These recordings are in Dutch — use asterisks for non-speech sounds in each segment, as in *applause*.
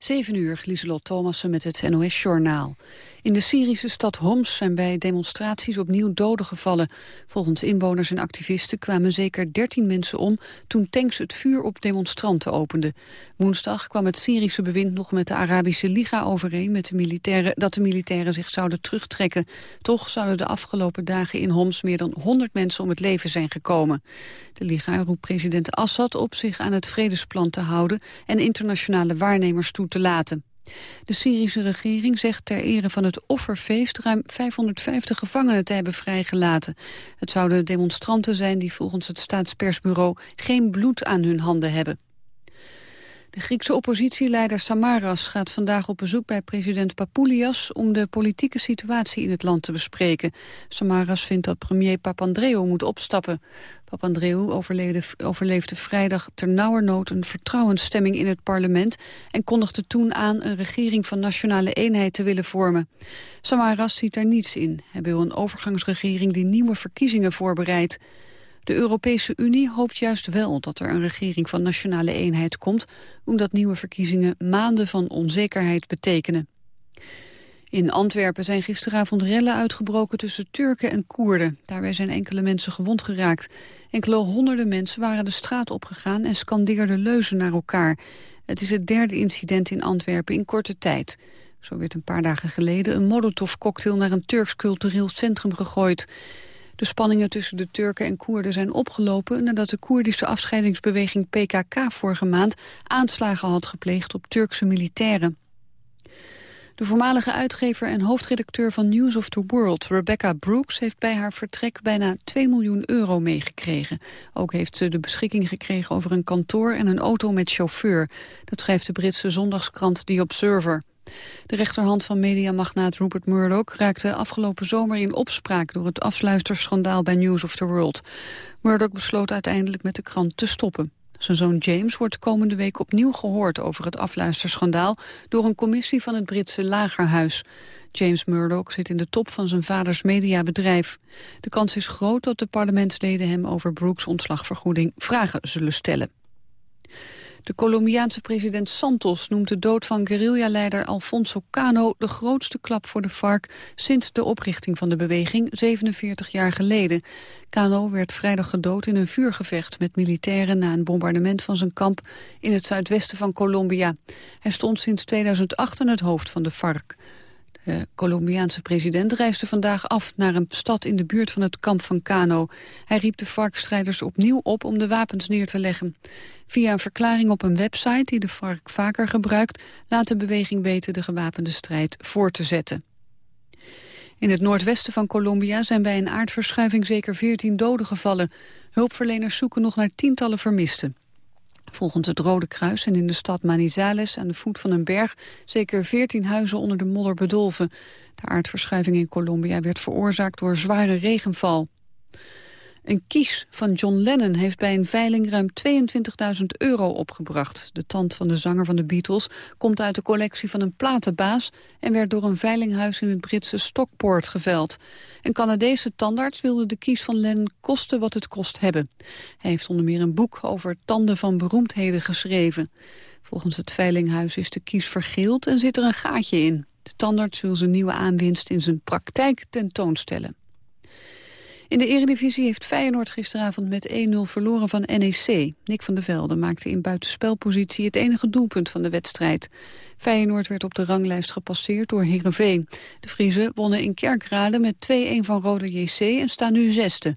7 uur, Lieselot Thomassen met het NOS-journaal. In de Syrische stad Homs zijn bij demonstraties opnieuw doden gevallen. Volgens inwoners en activisten kwamen zeker 13 mensen om... toen tanks het vuur op demonstranten openden. Woensdag kwam het Syrische bewind nog met de Arabische Liga overeen... Met de militairen, dat de militairen zich zouden terugtrekken. Toch zouden de afgelopen dagen in Homs meer dan 100 mensen om het leven zijn gekomen. De Liga roept president Assad op zich aan het vredesplan te houden... en internationale waarnemers toe te laten. De Syrische regering zegt ter ere van het offerfeest ruim 550 gevangenen te hebben vrijgelaten. Het zouden demonstranten zijn die volgens het staatspersbureau geen bloed aan hun handen hebben. De Griekse oppositieleider Samaras gaat vandaag op bezoek bij president Papoulias om de politieke situatie in het land te bespreken. Samaras vindt dat premier Papandreou moet opstappen. Papandreou overleefde, vrijdag ternauwernood een vertrouwensstemming in het parlement en kondigde toen aan een regering van nationale eenheid te willen vormen. Samaras ziet daar niets in. Hij wil een overgangsregering die nieuwe verkiezingen voorbereidt. De Europese Unie hoopt juist wel dat er een regering van nationale eenheid komt, omdat nieuwe verkiezingen maanden van onzekerheid betekenen. In Antwerpen zijn gisteravond rellen uitgebroken tussen Turken en Koerden. Daarbij zijn enkele mensen gewond geraakt. Enkele honderden mensen waren de straat opgegaan en scandeerden leuzen naar elkaar. Het is het derde incident in Antwerpen in korte tijd. Zo werd een paar dagen geleden een molotovcocktail naar een Turks cultureel centrum gegooid. De spanningen tussen de Turken en Koerden zijn opgelopen... nadat de Koerdische afscheidingsbeweging PKK vorige maand... aanslagen had gepleegd op Turkse militairen. De voormalige uitgever en hoofdredacteur van News of the World, Rebecca Brooks, heeft bij haar vertrek bijna 2 miljoen euro meegekregen. Ook heeft ze de beschikking gekregen over een kantoor en een auto met chauffeur. Dat schrijft de Britse zondagskrant The Observer. De rechterhand van mediamagnaat Rupert Murdoch raakte afgelopen zomer in opspraak door het afsluisterschandaal bij News of the World. Murdoch besloot uiteindelijk met de krant te stoppen. Zijn zoon James wordt komende week opnieuw gehoord over het afluisterschandaal door een commissie van het Britse Lagerhuis. James Murdoch zit in de top van zijn vaders mediabedrijf. De kans is groot dat de parlementsleden hem over Brooks ontslagvergoeding vragen zullen stellen. De Colombiaanse president Santos noemt de dood van guerrilla-leider Alfonso Cano de grootste klap voor de FARC sinds de oprichting van de beweging 47 jaar geleden. Cano werd vrijdag gedood in een vuurgevecht met militairen na een bombardement van zijn kamp in het zuidwesten van Colombia. Hij stond sinds 2008 aan het hoofd van de FARC. De Colombiaanse president reisde vandaag af naar een stad in de buurt van het kamp van Cano. Hij riep de FARC-strijders opnieuw op om de wapens neer te leggen. Via een verklaring op een website die de FARC vaker gebruikt... laat de beweging weten de gewapende strijd voor te zetten. In het noordwesten van Colombia zijn bij een aardverschuiving zeker 14 doden gevallen. Hulpverleners zoeken nog naar tientallen vermisten. Volgens het Rode Kruis zijn in de stad Manizales aan de voet van een berg zeker 14 huizen onder de modder bedolven. De aardverschuiving in Colombia werd veroorzaakt door zware regenval. Een kies van John Lennon heeft bij een veiling ruim 22.000 euro opgebracht. De tand van de zanger van de Beatles komt uit de collectie van een platenbaas... en werd door een veilinghuis in het Britse Stockport geveld. Een Canadese tandarts wilde de kies van Lennon kosten wat het kost hebben. Hij heeft onder meer een boek over tanden van beroemdheden geschreven. Volgens het veilinghuis is de kies vergeeld en zit er een gaatje in. De tandarts wil zijn nieuwe aanwinst in zijn praktijk tentoonstellen. In de Eredivisie heeft Feyenoord gisteravond met 1-0 verloren van NEC. Nick van der Velde maakte in buitenspelpositie het enige doelpunt van de wedstrijd. Feyenoord werd op de ranglijst gepasseerd door Heerenveen. De Friese wonnen in Kerkrade met 2-1 van Rode JC en staan nu zesde.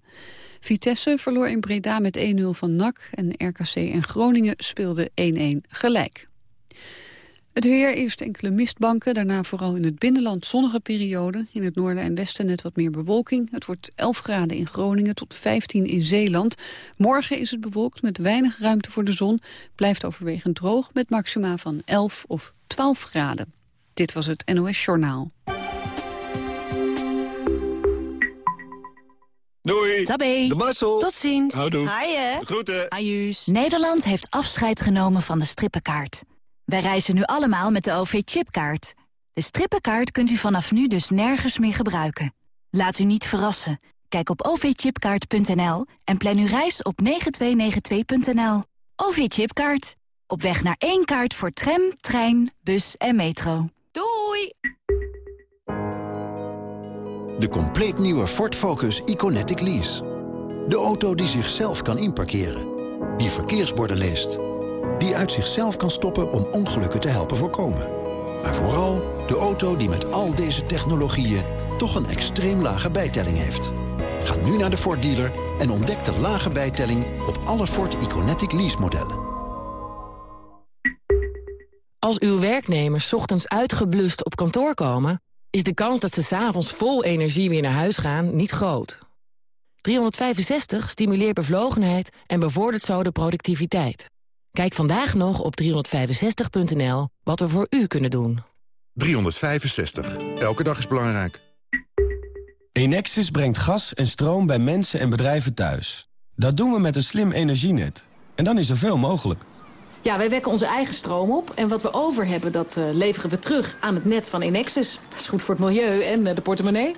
Vitesse verloor in Breda met 1-0 van NAC en RKC en Groningen speelden 1-1 gelijk. Het weer, eerst enkele mistbanken, daarna vooral in het binnenland zonnige periode. In het noorden en westen net wat meer bewolking. Het wordt 11 graden in Groningen tot 15 in Zeeland. Morgen is het bewolkt met weinig ruimte voor de zon. Blijft overwegend droog met maxima van 11 of 12 graden. Dit was het NOS Journaal. Doei. Tabé. De Marcel. Tot ziens. Houdoe. Haaien. Groeten. Ajuus. Nederland heeft afscheid genomen van de strippenkaart. Wij reizen nu allemaal met de OV-chipkaart. De strippenkaart kunt u vanaf nu dus nergens meer gebruiken. Laat u niet verrassen. Kijk op ovchipkaart.nl en plan uw reis op 9292.nl. OV-chipkaart. Op weg naar één kaart voor tram, trein, bus en metro. Doei! De compleet nieuwe Ford Focus Iconetic Lease. De auto die zichzelf kan inparkeren. Die verkeersborden leest. Die uit zichzelf kan stoppen om ongelukken te helpen voorkomen. Maar vooral de auto die met al deze technologieën... toch een extreem lage bijtelling heeft. Ga nu naar de Ford dealer en ontdek de lage bijtelling... op alle Ford Iconetic Lease modellen. Als uw werknemers ochtends uitgeblust op kantoor komen... is de kans dat ze s'avonds vol energie weer naar huis gaan niet groot. 365 stimuleert bevlogenheid en bevordert zo de productiviteit. Kijk vandaag nog op 365.nl wat we voor u kunnen doen. 365. Elke dag is belangrijk. Enexis brengt gas en stroom bij mensen en bedrijven thuis. Dat doen we met een slim energienet. En dan is er veel mogelijk. Ja, wij wekken onze eigen stroom op. En wat we over hebben, dat uh, leveren we terug aan het net van Enexis. Dat is goed voor het milieu en uh, de portemonnee.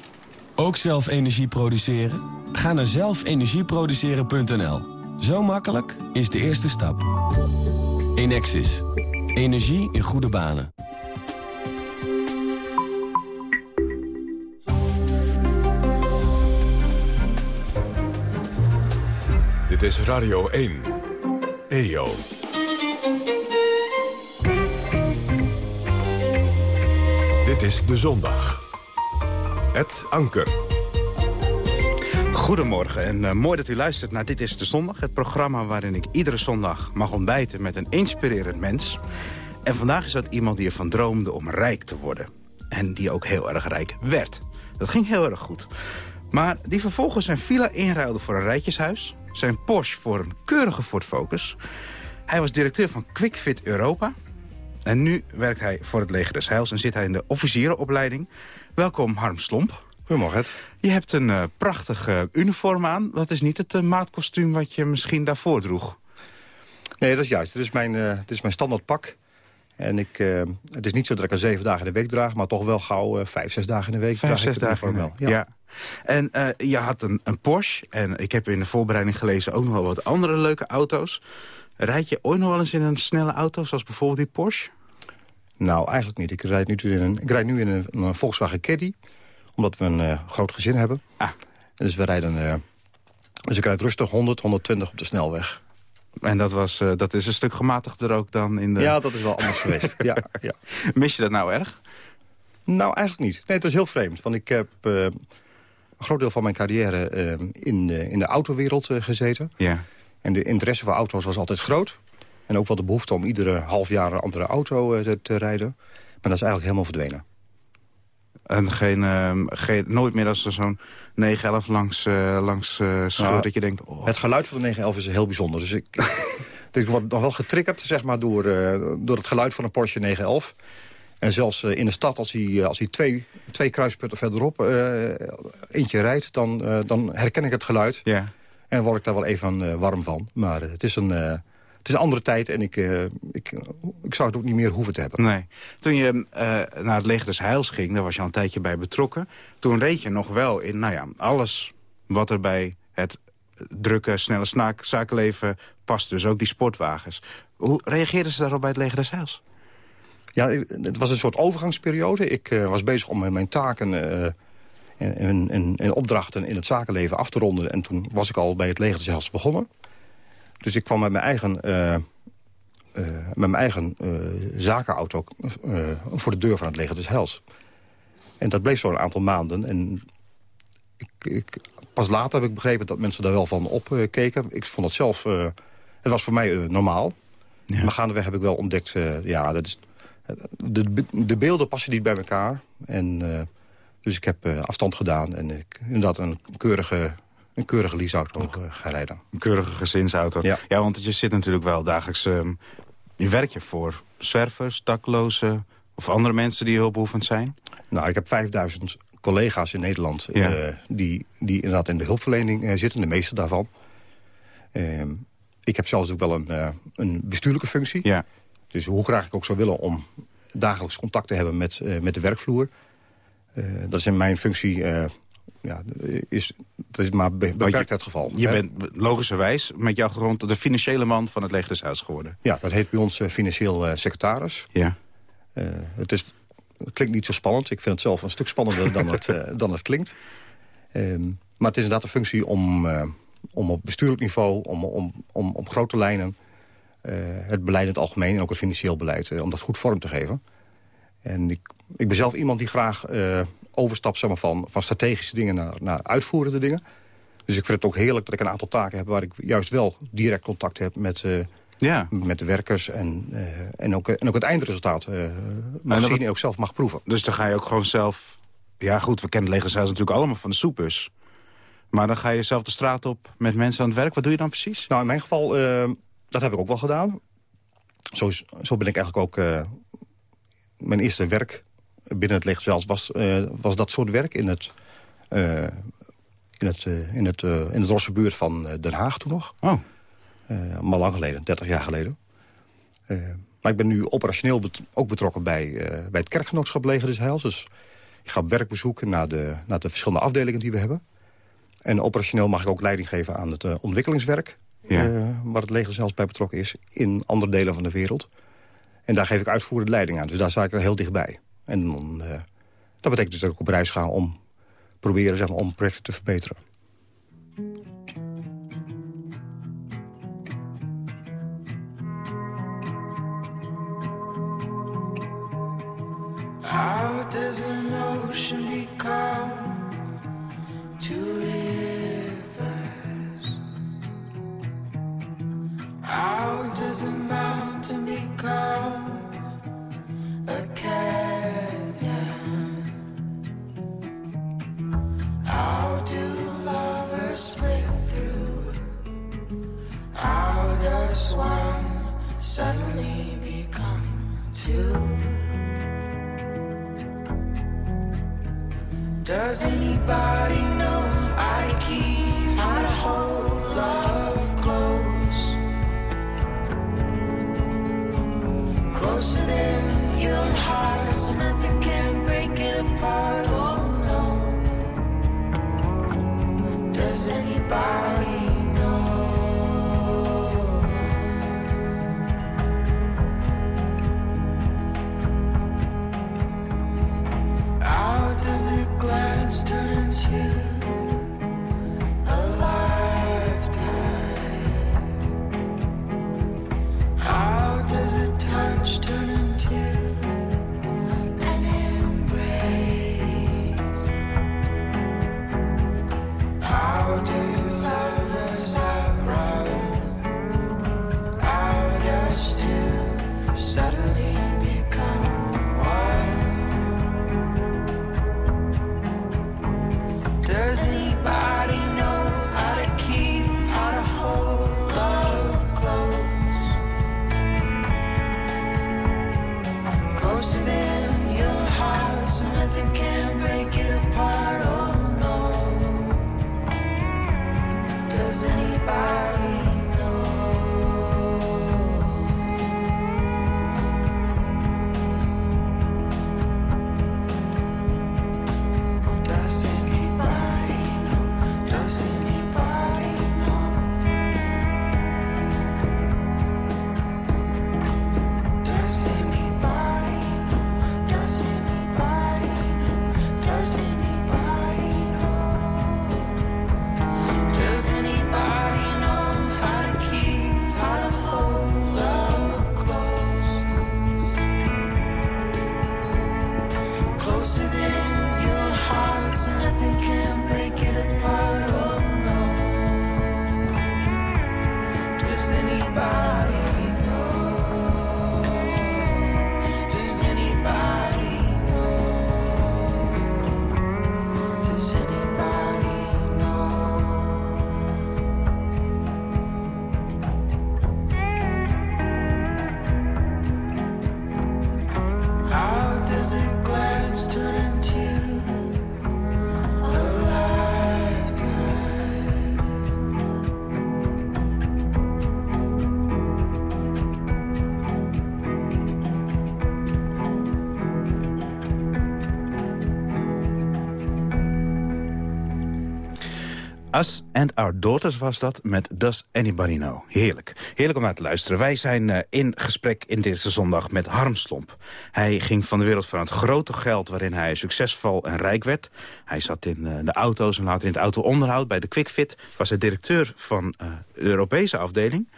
Ook zelf energie produceren? Ga naar zelfenergieproduceren.nl. Zo makkelijk is de eerste stap. Enexis. Energie in goede banen. Dit is Radio 1. EO. Dit is De Zondag. Het Anker. Goedemorgen en uh, mooi dat u luistert naar Dit is de Zondag. Het programma waarin ik iedere zondag mag ontbijten met een inspirerend mens. En vandaag is dat iemand die ervan droomde om rijk te worden. En die ook heel erg rijk werd. Dat ging heel erg goed. Maar die vervolgens zijn villa inruilde voor een rijtjeshuis. Zijn Porsche voor een keurige Ford Focus. Hij was directeur van QuickFit Europa. En nu werkt hij voor het leger des Heils en zit hij in de officierenopleiding. Welkom Harm Slomp. Goedemorgen. Je hebt een uh, prachtig uh, uniform aan. Dat is niet het uh, maatkostuum wat je misschien daarvoor droeg. Nee, dat is juist. Het is mijn, het is mijn standaard pak. En ik, het is niet zo dat ik er zeven dagen in de week draag... maar toch wel gauw vijf, zes dagen in de week vijf, zes dagen in de week, ja. ja. En je had een, een Porsche. En ik heb in de voorbereiding gelezen ook nog wel wat andere leuke auto's. Rijd je ooit nog wel eens in een snelle auto, zoals bijvoorbeeld die Porsche? Nou, eigenlijk niet. Ik rijd nu in een, ik rijd nu in een, een Volkswagen Caddy omdat we een uh, groot gezin hebben. Ah. Dus we rijden... Uh, dus ik rijd rustig 100, 120 op de snelweg. En dat, was, uh, dat is een stuk gematigder ook dan in de... Ja, dat is wel anders geweest. Ja, ja. *laughs* Mis je dat nou erg? Nou, eigenlijk niet. Nee, het is heel vreemd. Want ik heb een groot deel van mijn carrière in, in de autowereld gezeten. Ja. En de interesse voor auto's was altijd groot. En ook wel de behoefte om iedere half jaar een andere auto te, te rijden. Maar dat is eigenlijk helemaal verdwenen. En geen, uh, geen, nooit meer als er zo'n 911 langs, uh, langs uh, scheurt nou, dat je denkt... Oh. Het geluid van de 911 is heel bijzonder. Dus ik, *laughs* ik word nog wel getriggerd zeg maar, door, door het geluid van een Porsche 911. En zelfs in de stad, als hij, als hij twee, twee kruispunten verderop eentje rijdt... Dan, dan herken ik het geluid. Ja. En word ik daar wel even warm van. Maar het is een... Het is een andere tijd en ik, uh, ik, ik zou het ook niet meer hoeven te hebben. Nee. Toen je uh, naar het leger des Heils ging, daar was je al een tijdje bij betrokken. Toen reed je nog wel in nou ja, alles wat er bij het drukke, snelle zakenleven past. Dus ook die sportwagens. Hoe reageerden ze daarop bij het leger des Heils? Ja, het was een soort overgangsperiode. Ik uh, was bezig om mijn taken en, en, en, opdrachten in het zakenleven af te ronden. En toen was ik al bij het leger des Heils begonnen. Dus ik kwam met mijn eigen, uh, uh, met mijn eigen uh, zakenauto voor de deur van het leger des Hels. En dat bleef zo een aantal maanden. En ik, ik, pas later heb ik begrepen dat mensen daar wel van opkeken. ik vond het zelf... het was voor mij normaal. Ja. Maar gaandeweg heb ik wel ontdekt... ja, dat is, de, de beelden passen niet bij elkaar. En, dus ik heb afstand gedaan. En ik, inderdaad een keurige een keurige leaseauto uh, gaan rijden. Een keurige gezinsauto. Ja, ja want je zit natuurlijk wel dagelijks... Uh, je werk je voor zwervers, daklozen of andere mensen die hulpbehoevend zijn? Nou, ik heb 5000 collega's in Nederland ja. uh, die, die inderdaad in de hulpverlening uh, zitten. De meeste daarvan. Ehm, ik heb zelfs ook wel een, een bestuurlijke functie. Ja. Dus hoe graag ik ook zou willen om dagelijks contact te hebben met, met de werkvloer. dat is in mijn functie ja, is, dat is maar beperkt het geval. Je bent logischerwijs met je achtergrond de financiële man van het Leger geworden. Ja, dat heet bij ons financieel secretaris. Ja. het, is, het klinkt niet zo spannend. Ik vind het zelf een stuk spannender dan, het, *laughs* dan het klinkt. Ehm, maar het is inderdaad een functie om, om op bestuurlijk niveau, om, om, om op grote lijnen... het beleid in het algemeen en ook het financieel beleid, om dat goed vorm te geven. En ik, ik ben zelf iemand die graag overstapt zeg maar, van, van strategische dingen naar, naar uitvoerende dingen. Dus ik vind het ook heerlijk dat ik een aantal taken heb... waar ik juist wel direct contact heb met, uh, ja. met de werkers... en, uh, en, ook, en ook het eindresultaat uh, mag zien en ook zelf mag proeven. Dus dan ga je ook gewoon zelf... Ja goed, we kennen legerhuis natuurlijk allemaal van de soepus. Maar dan ga je zelf de straat op met mensen aan het werk. Wat doe je dan precies? Nou, in mijn geval, dat heb ik ook wel gedaan. Zo, zo ben ik eigenlijk ook mijn eerste werk binnen het leger zelfs was, uh, was dat soort werk in het, uh, in het, uh, in het, in het Rosse buurt van Den Haag toen nog. Oh. maar lang geleden, 30 jaar geleden. maar ik ben nu operationeel bet ook betrokken bij, bij het kerkgenootschap Leger des Heils. Dus ik ga op werkbezoek naar de, naar de verschillende afdelingen die we hebben. En operationeel mag ik ook leiding geven aan het ontwikkelingswerk... Ja. waar het leger zelfs bij betrokken is in andere delen van de wereld. En daar geef ik uitvoerende leiding aan. Dus daar sta ik er heel dichtbij. En dan, uh, dat betekent dus dat ik op reis ga om proberen zeg maar, om projecten te verbeteren. How does an ocean become two rivers? How does a mountain become two? Does anybody know I keep how to hold love close? Closer than your heart so nothing can break it apart. Oh no. Does anybody and Our Daughters was dat met Does Anybody Know. Heerlijk. Heerlijk om naar te luisteren. Wij zijn uh, in gesprek in deze zondag met Harm Slomp. Hij ging van de wereld van het grote geld waarin hij succesvol en rijk werd. Hij zat in uh, de auto's en later in het autoonderhoud bij de QuickFit. Was hij directeur van de Europese afdeling.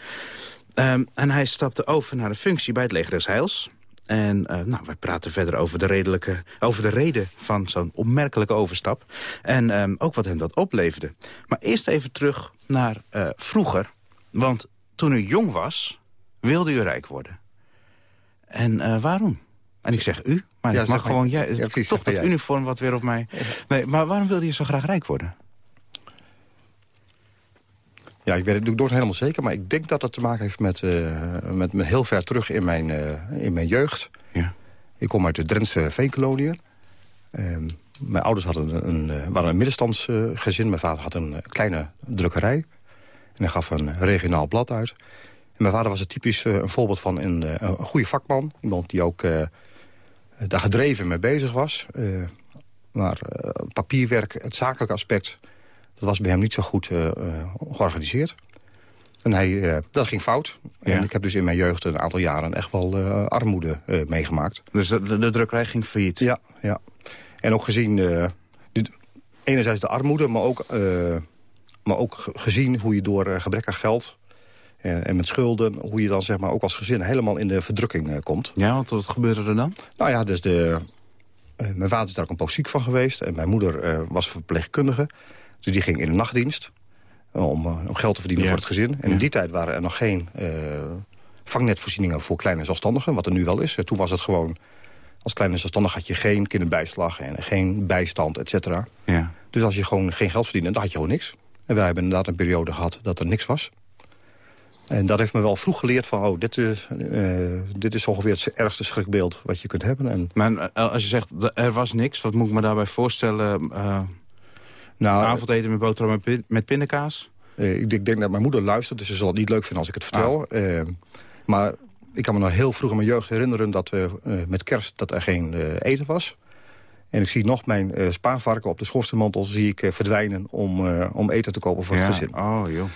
Um, en hij stapte over naar een functie bij het Leger des Heils. En uh, nou, wij praten verder over de, redelijke, over de reden van zo'n opmerkelijke overstap. En um, ook wat hem dat opleverde. Maar eerst even terug naar uh, vroeger. Want toen u jong was, wilde u rijk worden. En uh, waarom? En ik zeg u, maar ja, ik mag gewoon... Jij, het is toch dat jij. uniform wat weer op mij... Nee, maar waarom wilde je zo graag rijk worden? Ja, ik weet het nooit helemaal zeker, maar ik denk dat het te maken heeft met, uh, met, met heel ver terug in mijn, uh, in mijn jeugd. Ja. Ik kom uit de Drentse veenkoloniën. Uh, mijn ouders hadden een, een, waren een middenstandsgezin. Mijn vader had een kleine drukkerij. En hij gaf een regionaal blad uit. En mijn vader was er typisch een voorbeeld van een, een goede vakman. Iemand die ook daar gedreven mee bezig was. maar papierwerk, het zakelijke aspect dat was bij hem niet zo goed uh, georganiseerd. En hij, uh, dat ging fout. Ja. En ik heb dus in mijn jeugd een aantal jaren echt wel armoede meegemaakt. Dus de, de, drukkerij ging failliet? Ja, ja. En ook gezien, enerzijds de armoede, maar ook, maar ook gezien hoe je door gebrek aan geld... en met schulden, hoe je dan zeg maar ook als gezin helemaal in de verdrukking komt. Ja, want wat gebeurde er dan? Nou ja, dus de, mijn vader is daar ook een poos ziek van geweest. En mijn moeder was verpleegkundige. Dus die ging in de nachtdienst om, om geld te verdienen ja. voor het gezin. En in die tijd waren er nog geen uh, vangnetvoorzieningen voor kleine zelfstandigen. Wat er nu wel is. Toen was het gewoon... Als kleine zelfstandig had je geen kinderbijslag en geen bijstand, et cetera. Ja. Dus als je gewoon geen geld verdiende, dan had je gewoon niks. En wij hebben inderdaad een periode gehad dat er niks was. En dat heeft me wel vroeg geleerd van... oh, dit is, uh, dit is ongeveer het ergste schrikbeeld wat je kunt hebben. En... Maar als je zegt, er was niks, wat moet ik me daarbij voorstellen... Uh... Nou, avondeten met boterham met pindakaas? Uh, ik, ik, denk dat mijn moeder luistert, dus ze zal het niet leuk vinden als ik het vertel. Ah. Uh, maar ik kan me nog heel vroeg in mijn jeugd herinneren... dat we uh, met kerst dat er geen eten was. En ik zie nog mijn spaarvarken op de schoorsteenmantel zie ik, verdwijnen... Om, om eten te kopen voor ja. het gezin. Oh, joh.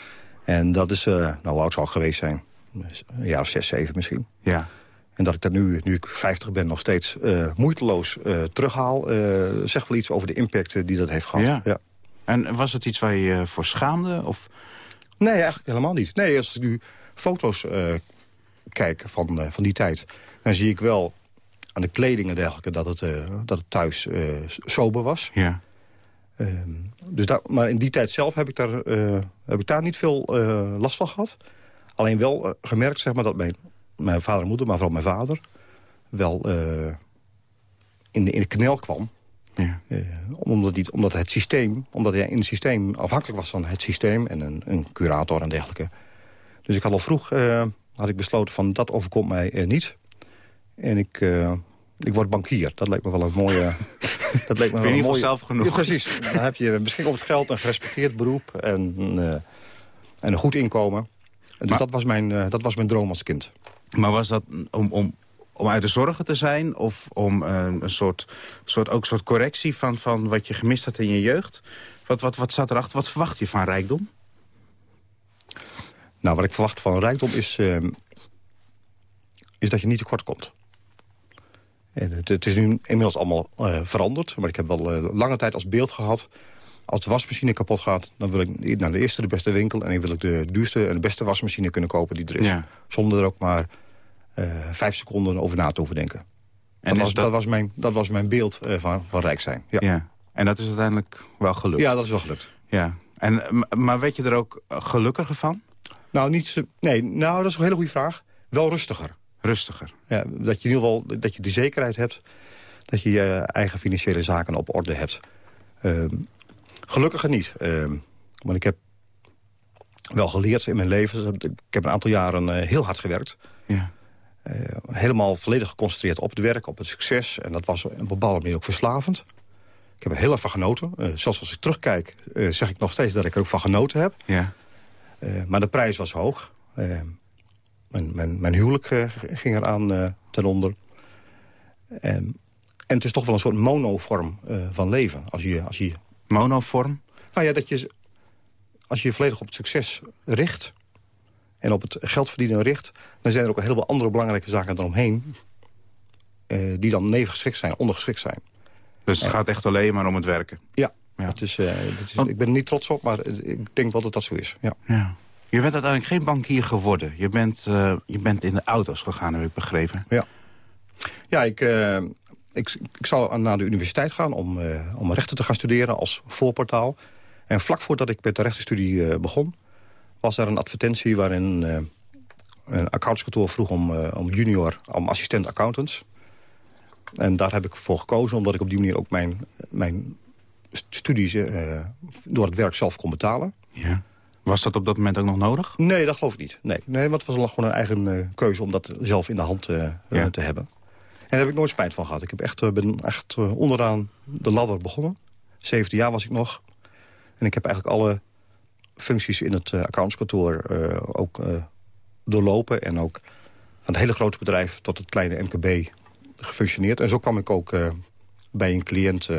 En dat is, nou, oud zal geweest zijn? Een jaar of zes, zeven misschien. Ja. En dat ik dat nu, nu ik 50 ben, nog steeds moeiteloos terughaal... zegt wel iets over de impact die dat heeft gehad. Ja. ja. En was het iets waar je je voor schaamde? Of? Nee, eigenlijk helemaal niet. Nee, als ik nu foto's uh, kijk van, uh, van die tijd... dan zie ik wel aan de kleding en dergelijke dat het, uh, dat het thuis sober was. Ja. Ehm, dus daar, maar in die tijd zelf heb ik daar, heb ik daar niet veel last van gehad. Alleen wel gemerkt zeg maar, dat mijn, mijn vader en moeder, maar vooral mijn vader... wel in, de, in de knel kwam ja. Uh, omdat, die, omdat het systeem, omdat hij in het systeem afhankelijk was van het systeem en een, een curator en dergelijke. Dus ik had al vroeg uh, had ik besloten van dat overkomt mij uh, niet. En ik, ik word bankier. Dat lijkt me wel een mooie. *laughs* dat lijkt me wel een mooie. zelf genoeg. Ja, precies. Dan heb je misschien over het geld een gerespecteerd beroep en, en een goed inkomen. Dus maar, dat, was mijn, dat was mijn droom als kind. Maar was dat om, om om uit de zorgen te zijn? Of om uh, een soort, soort, ook een soort correctie van, van wat je gemist had in je jeugd? Wat, wat, wat staat erachter? Wat verwacht je van rijkdom? Nou, wat ik verwacht van rijkdom is, uh, is dat je niet tekort komt. En het, het, is nu inmiddels allemaal uh, veranderd. Maar ik heb wel lange tijd als beeld gehad... als de wasmachine kapot gaat, dan wil ik naar de eerste de beste winkel... en dan wil ik de duurste en de beste wasmachine kunnen kopen die er is. Ja. Zonder er ook maar vijf seconden over na te hoeven denken. En dat, was, dat... dat, was, mijn, dat was mijn beeld uh, van, van rijk zijn. Ja. ja. En dat is uiteindelijk wel gelukt? Ja, dat is wel gelukt. Ja. En, maar werd je er ook gelukkiger van? Nou, niet zo, nee, nou, dat is een hele goede vraag. Wel rustiger. Rustiger? Ja, dat je in ieder geval dat je de zekerheid hebt... dat je je eigen financiële zaken op orde hebt. Uh, gelukkiger niet. Uh, want ik heb wel geleerd in mijn leven. Ik heb een aantal jaren heel hard gewerkt. Ja. Uh, helemaal volledig geconcentreerd op het werk, op het succes. En dat was op een bepaalde manier ook verslavend. Ik heb er heel erg van genoten. Uh, zelfs als ik terugkijk, uh, zeg ik nog steeds dat ik er ook van genoten heb. Ja. maar de prijs was hoog. Mijn, mijn, mijn, huwelijk ging eraan ten onder. en het is toch wel een soort monovorm van leven. Als je, als je... Monovorm? Nou ja, dat je als je je volledig op het succes richt... en op het geld verdienen richt... dan zijn er ook een heleboel andere belangrijke zaken eromheen... Uh, die dan nevengeschikt zijn, ondergeschikt zijn. Dus het gaat echt alleen maar om het werken? Ja, ja. Het is, uh, is, ik ben er niet trots op, maar ik denk wel dat dat zo is. Ja. ja. Je bent uiteindelijk geen bankier geworden. Je bent, uh, je bent in de auto's gegaan, heb ik begrepen. Ja, ja ik, ik, ik zou naar de universiteit gaan om, om rechten te gaan studeren als voorportaal. En vlak voordat ik met de rechtenstudie begon... was er een advertentie waarin een accountskantoor vroeg om, om junior, om assistent accountants... En daar heb ik voor gekozen, omdat ik op die manier ook mijn, mijn studies uh, door het werk zelf kon betalen. Ja. Was dat op dat moment ook nog nodig? Nee, dat geloof ik niet. Nee, nee want het was gewoon een eigen keuze om dat zelf in de hand ja. te hebben. En daar heb ik nooit spijt van gehad. Ik heb echt, ben echt onderaan de ladder begonnen. 17 jaar was ik nog. En ik heb eigenlijk alle functies in het accountskantoor ook doorlopen. En ook van het hele grote bedrijf tot het kleine MKB gefunctioneerd. En zo kwam ik ook bij een cliënt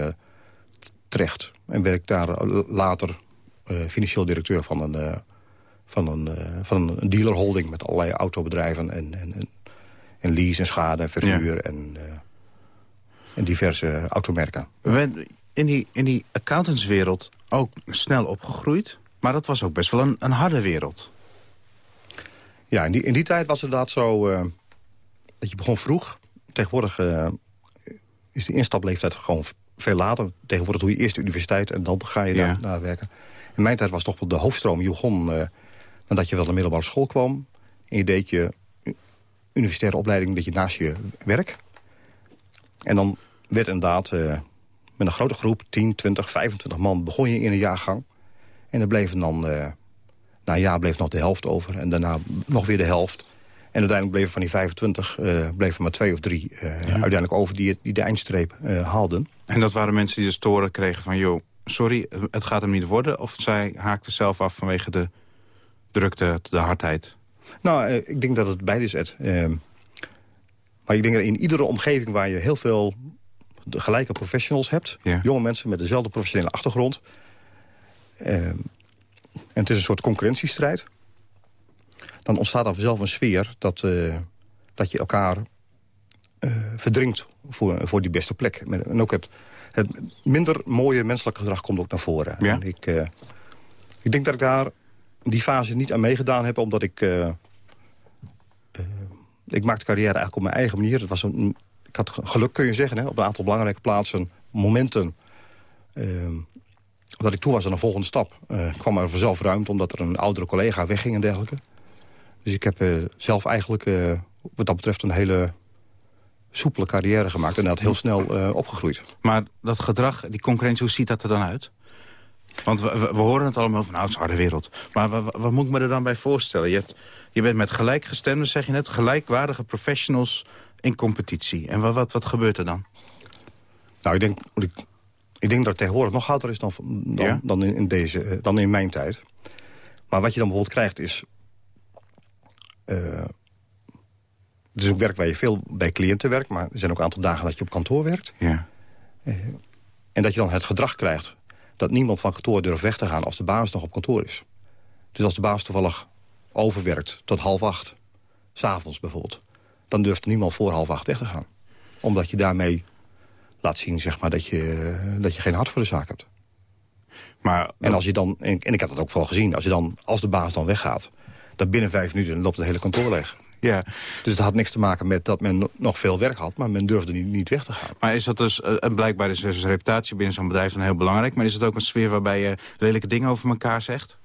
terecht. En werd ik daar later financieel directeur van een, van een, van een dealerholding... met allerlei autobedrijven en, en, en lease en schade en verhuur... en, en diverse automerken. In die, in die accountantswereld ook snel opgegroeid... maar dat was ook best wel een, een harde wereld. Ja, in die, in die tijd was het inderdaad zo... dat je begon vroeg tegenwoordig uh, is de instapleeftijd gewoon veel later. Tegenwoordig doe je eerst de universiteit en dan ga je daar, daar werken. In mijn tijd was toch wel de hoofdstroom. Je begon uh, nadat je wel de middelbare school kwam. En je deed je universitaire opleiding dat je naast je werk. En dan werd inderdaad met een grote groep, 10, 20, 25 man... begon je in een jaargang. En er bleven dan... Uh, na een jaar bleef nog de helft over. En daarna nog weer de helft. En uiteindelijk bleven van die 25, uh, bleven maar twee of drie uh, uiteindelijk over die, die de eindstreep uh, haalden. En dat waren mensen die de storen kregen van, joh, sorry, het gaat hem niet worden? Of zij haakten zelf af vanwege de drukte, de hardheid? Nou, ik denk dat het beide is, Ed. Ehm, maar ik denk dat in iedere omgeving waar je heel veel gelijke professionals hebt... Ja. jonge mensen met dezelfde professionele achtergrond... Ehm, en het is een soort concurrentiestrijd dan ontstaat er vanzelf een sfeer dat, uh, dat je elkaar uh, verdringt voor, voor die beste plek. En ook het, het minder mooie menselijk gedrag komt ook naar voren. Ja? En ik, uh, ik denk dat ik daar die fase niet aan meegedaan heb, omdat ik... ik maakte carrière eigenlijk op mijn eigen manier. Het was een, ik had geluk, kun je zeggen, hè, op een aantal belangrijke plaatsen, momenten... dat ik toe was aan een volgende stap. kwam er vanzelf ruimte omdat er een oudere collega wegging en dergelijke. Dus ik heb uh, zelf eigenlijk uh, wat dat betreft een hele soepele carrière gemaakt. En dat heel snel uh, opgegroeid. Maar dat gedrag, die concurrentie, hoe ziet dat er dan uit? Want we, we, we horen het allemaal van, nou, het is harde wereld. Maar wat moet ik me er dan bij voorstellen? Je, hebt, je bent met gelijkgestemden, zeg je net, gelijkwaardige professionals in competitie. En wat, wat, wat gebeurt er dan? Nou, ik denk, ik, ik denk dat het tegenwoordig nog harder is dan, dan, ja? dan, in, in, deze, dan in mijn tijd. Maar wat je dan bijvoorbeeld krijgt is uh, het is ook werk waar je veel bij cliënten werkt... maar er zijn ook een aantal dagen dat je op kantoor werkt. Ja. Uh, en dat je dan het gedrag krijgt dat niemand van kantoor durft weg te gaan... als de baas nog op kantoor is. Dus als de baas toevallig overwerkt tot half acht, s'avonds bijvoorbeeld... dan durft niemand voor half acht weg te gaan. Omdat je daarmee laat zien zeg maar, dat, je, dat je geen hart voor de zaak hebt. Maar, en, als je dan, en ik heb dat ook wel gezien, als, je dan, als de baas dan weggaat dat binnen vijf minuten loopt het hele kantoor leeg. *laughs* Ja. Dus dat had niks te maken met dat men nog veel werk had... maar men durfde niet, niet weg te gaan. Maar is dat dus, uh, blijkbaar is dus reputatie binnen zo'n bedrijf dan heel belangrijk... maar is het ook een sfeer waarbij je lelijke dingen over elkaar zegt?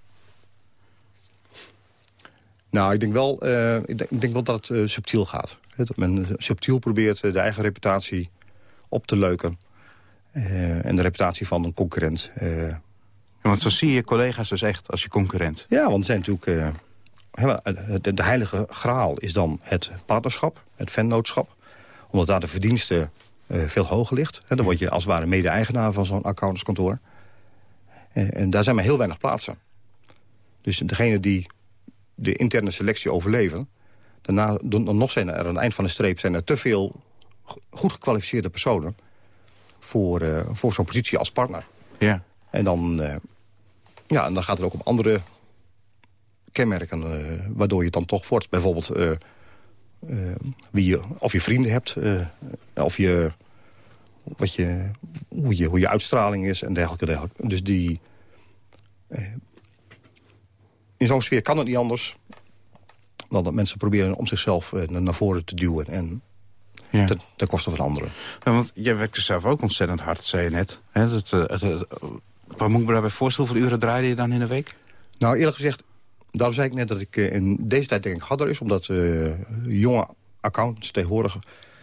Nou, ik denk wel, uh, ik, denk, ik denk, wel dat het uh, subtiel gaat. Dat men subtiel probeert de eigen reputatie op te leuken. en de reputatie van een concurrent. Ja, want zo zie je collega's dus echt als je concurrent. Ja, want zijn natuurlijk de, de heilige graal is dan het partnerschap, het vennootschap. Omdat daar de verdienste uh, veel hoger ligt. dan word je als het ware mede-eigenaar van zo'n accountantskantoor. En, en daar zijn maar heel weinig plaatsen. Dus degene die de interne selectie overleven... daarna dan nog zijn er aan het eind van de streep zijn er te veel goed gekwalificeerde personen... voor, uh, voor zo'n positie als partner. Ja. En dan, uh, Ja, en dan gaat het ook om andere kenmerken... Uh, waardoor je dan toch wordt. Bijvoorbeeld wie je, of je vrienden hebt, of je, wat je, hoe, je, hoe je uitstraling is en dergelijke. dergelijke. Dus die, in zo'n sfeer kan het niet anders... dan dat mensen proberen om zichzelf naar voren te duwen... en ja. ten, ten, koste van anderen. Ja, want jij werkte zelf ook ontzettend hard, zei je net. Hè, het, het, het, wat moet ik me daarbij voorstellen? Hoeveel uren draaide je dan in de week? Nou, eerlijk gezegd, daarom zei ik net dat ik in deze tijd denk ik harder is... omdat uh, jonge accountants tegenwoordig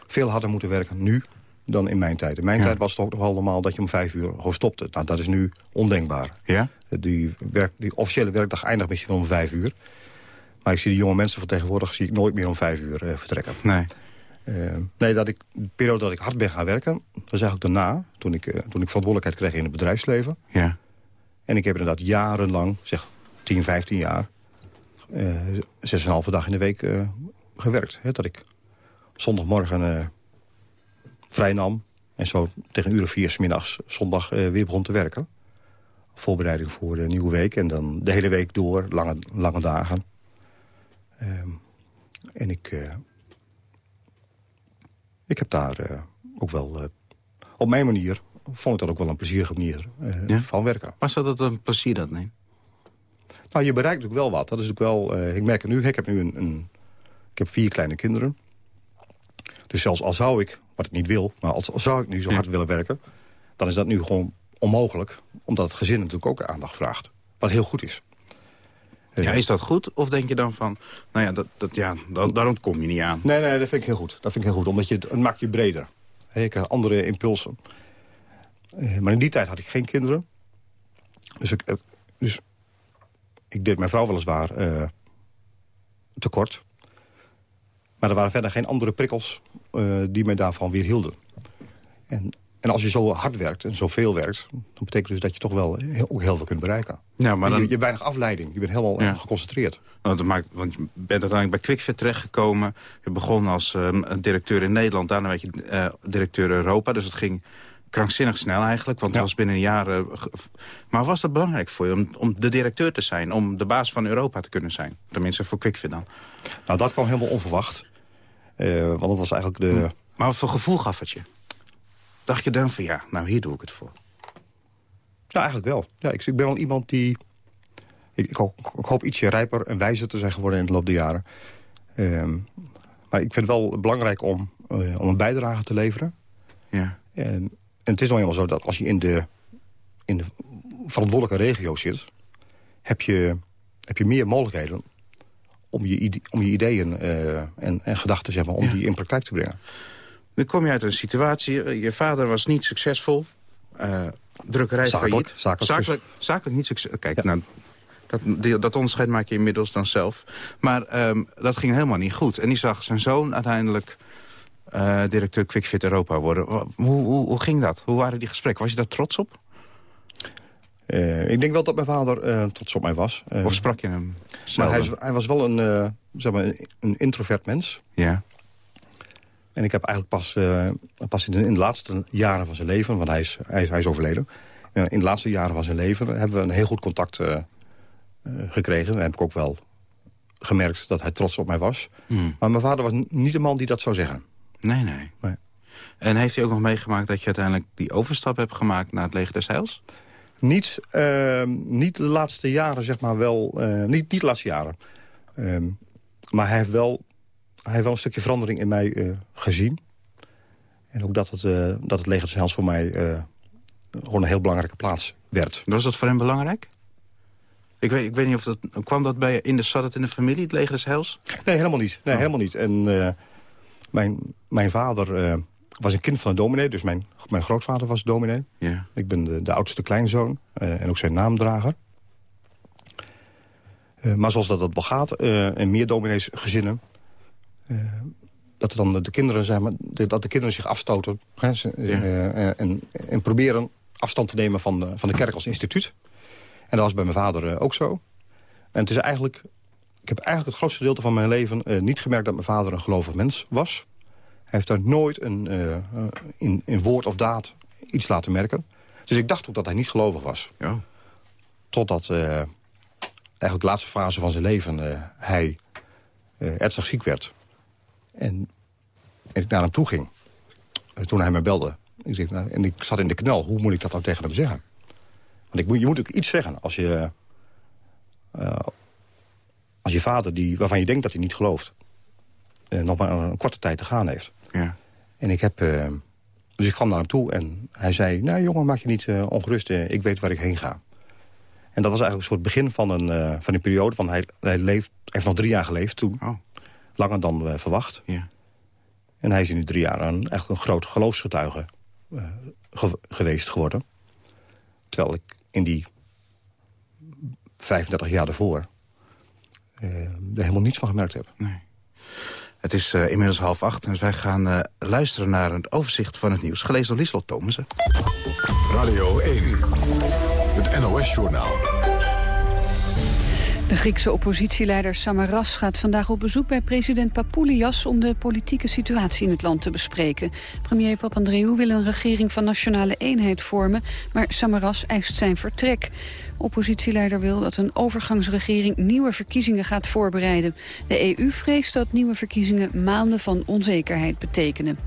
veel harder moeten werken nu dan in mijn tijd. In mijn tijd was het ook nog allemaal dat je om vijf uur gewoon stopte. Nou, dat is nu ondenkbaar. Ja? Die, werk, die officiële werkdag eindigt misschien om vijf uur. Maar ik zie de jonge mensen van tegenwoordig zie ik nooit meer om vijf uur vertrekken. Nee. Uh, nee, dat ik, de periode dat ik hard ben gaan werken, dat was eigenlijk daarna, toen ik, uh, toen ik verantwoordelijkheid kreeg in het bedrijfsleven. Ja. En ik heb inderdaad jarenlang, zeg 10, 15 jaar, uh, zes en halve dag in de week gewerkt. Hè, dat ik zondagmorgen vrij nam en zo tegen een uur of vier s middags zondag weer begon te werken. Voorbereiding voor de nieuwe week en dan de hele week door, lange, lange dagen. Ehm, en ik ik heb daar uh, ook wel... Uh, op mijn manier vond ik dat ook wel een plezierige manier ja? van werken. Was dat een plezier dat, nee? Nou, je bereikt natuurlijk wel wat. Dat is ook wel, ik merk het nu, ik heb nu een, een, ik heb vier kleine kinderen. Dus zelfs al zou ik, wat ik niet wil... maar als, al zou ik nu zo hard willen werken... dan is dat nu gewoon onmogelijk. Omdat het gezin natuurlijk ook aandacht vraagt. Wat heel goed is. Ja, is dat goed? Of denk je dan van, nou ja, dat, dat, ja dat, daar ontkom je niet aan? Nee, nee, dat vind ik heel goed. Dat vind ik heel goed, omdat je het, het maakt je breder. Je krijgt andere impulsen. Eh, maar in die tijd had ik geen kinderen. Dus ik, eh, dus ik deed mijn vrouw weliswaar uh, tekort. Maar er waren verder geen andere prikkels uh, die mij daarvan weer hielden. En en als je zo hard werkt en zoveel werkt... dan betekent dus dat je toch wel heel, ook heel veel kunt bereiken. Ja, maar dan... je, je hebt weinig afleiding. Je bent helemaal ja. geconcentreerd. Want, dat maakt, want je bent uiteindelijk bij Quickfit terechtgekomen. Je begon als uh, directeur in Nederland. Daarna werd je uh, directeur Europa. Dus het ging krankzinnig snel eigenlijk. Want het was binnen een jaar... Uh, maar was dat belangrijk voor je om, om de directeur te zijn? Om de baas van Europa te kunnen zijn? Tenminste voor Quickfit dan. Nou, dat kwam helemaal onverwacht. want dat was eigenlijk de... Maar wat voor gevoel gaf het je? Dacht je dan van ja, nou hier doe ik het voor? Ja, eigenlijk wel. Ja, ik, ik ben wel iemand die... Ik, ik, hoop, ik, hoop, ietsje rijper en wijzer te zijn geworden in de loop der jaren. Um, maar ik vind het wel belangrijk om, uh, om een bijdrage te leveren. Ja. En, en het is nou eenmaal zo dat als je in de, in de verantwoordelijke regio zit... heb je, heb je meer mogelijkheden om je, om je ideeën uh, en, en gedachten zeg maar, om ja. die in praktijk te brengen. Dan kom je uit een situatie, eh, je vader was niet succesvol. Uh, drukkerij zakelijk, failliet. Zakelijk, zakelijk, niet succesvol. Kijk, nou, dat, dat onderscheid maak je inmiddels dan zelf. Maar um, dat ging helemaal niet goed. En die zag zijn zoon uiteindelijk uh, directeur Quickfit Europa worden. Hoe, hoe, hoe, ging dat? Hoe waren die gesprekken? Was je daar trots op? Uh, ik denk wel dat mijn vader uh, trots op mij was. of sprak je hem? Maar hij, hij, was wel een, zeg maar, een introvert mens. Ja. En ik heb eigenlijk pas, uh, pas in, de, in, de, laatste jaren van zijn leven... want hij is, hij is, hij is overleden... in de laatste jaren van zijn leven hebben we een heel goed contact uh, uh, gekregen. En heb ik ook wel gemerkt dat hij trots op mij was. Hmm. Maar mijn vader was niet een man die dat zou zeggen. Nee, nee, nee. En heeft hij ook nog meegemaakt dat je uiteindelijk die overstap hebt gemaakt... naar het leger des Heils? Niet, ehm, niet de laatste jaren, zeg maar wel. niet, niet de laatste jaren. Ehm, maar hij heeft wel hij heeft wel een stukje verandering in mij uh, gezien. En ook dat het, uh, dat het leger voor mij uh, gewoon een heel belangrijke plaats werd. Was dat voor hem belangrijk? Ik weet, ik weet niet of dat... Kwam dat bij in de, zat het in de familie, het leger des Heils? Nee, helemaal niet. Nee, oh. helemaal niet. En mijn, mijn vader was een kind van een dominee. Dus mijn, mijn grootvader was dominee. Yeah. Ik ben de, de oudste kleinzoon. en ook zijn naamdrager. maar zoals dat, dat wel gaat, in meer domineesgezinnen... Uh, dat dan de kinderen, zeg maar, dat de kinderen zich afstoten hè, uh, en, en, proberen afstand te nemen van de, van de kerk als instituut. En dat was bij mijn vader uh, ook zo. En het is eigenlijk, ik heb eigenlijk het grootste gedeelte van mijn leven niet gemerkt dat mijn vader een gelovig mens was. Hij heeft daar nooit een, in, in woord of daad iets laten merken. Dus ik dacht ook dat hij niet gelovig was. Ja. totdat eigenlijk de laatste fase van zijn leven hij ernstig ziek werd. En, en ik naar hem toe ging. toen hij me belde. Ik zeg, nou, en ik zat in de knel. Hoe moet ik dat nou tegen hem zeggen? Want ik moet, je moet ook iets zeggen als je... als je vader, die, waarvan je denkt dat hij niet gelooft... nog maar een, korte tijd te gaan heeft. Ja. En ik heb... dus ik kwam naar hem toe en hij zei... nou jongen, maak je niet ongerust. ik weet waar ik heen ga. En dat was eigenlijk een soort begin van een, van een periode. Want hij, hij, leeft, hij heeft nog drie jaar geleefd toen. Oh. Langer dan uh, verwacht. Ja. En hij is in die drie jaar een, echt een groot geloofsgetuige uh, ge geweest geworden. Terwijl ik in die 35 jaar daarvoor er helemaal niets van gemerkt heb. Nee. Het is uh, inmiddels half acht en wij gaan uh, luisteren naar een overzicht van het nieuws. Gelezen door Lieslot Thomassen. Radio 1, het NOS-journaal. De Griekse oppositieleider Samaras gaat vandaag op bezoek bij president Papoulias om de politieke situatie in het land te bespreken. Premier Papandreou wil een regering van nationale eenheid vormen, maar Samaras eist zijn vertrek. Oppositieleider wil dat een overgangsregering nieuwe verkiezingen gaat voorbereiden. De EU vreest dat nieuwe verkiezingen maanden van onzekerheid betekenen.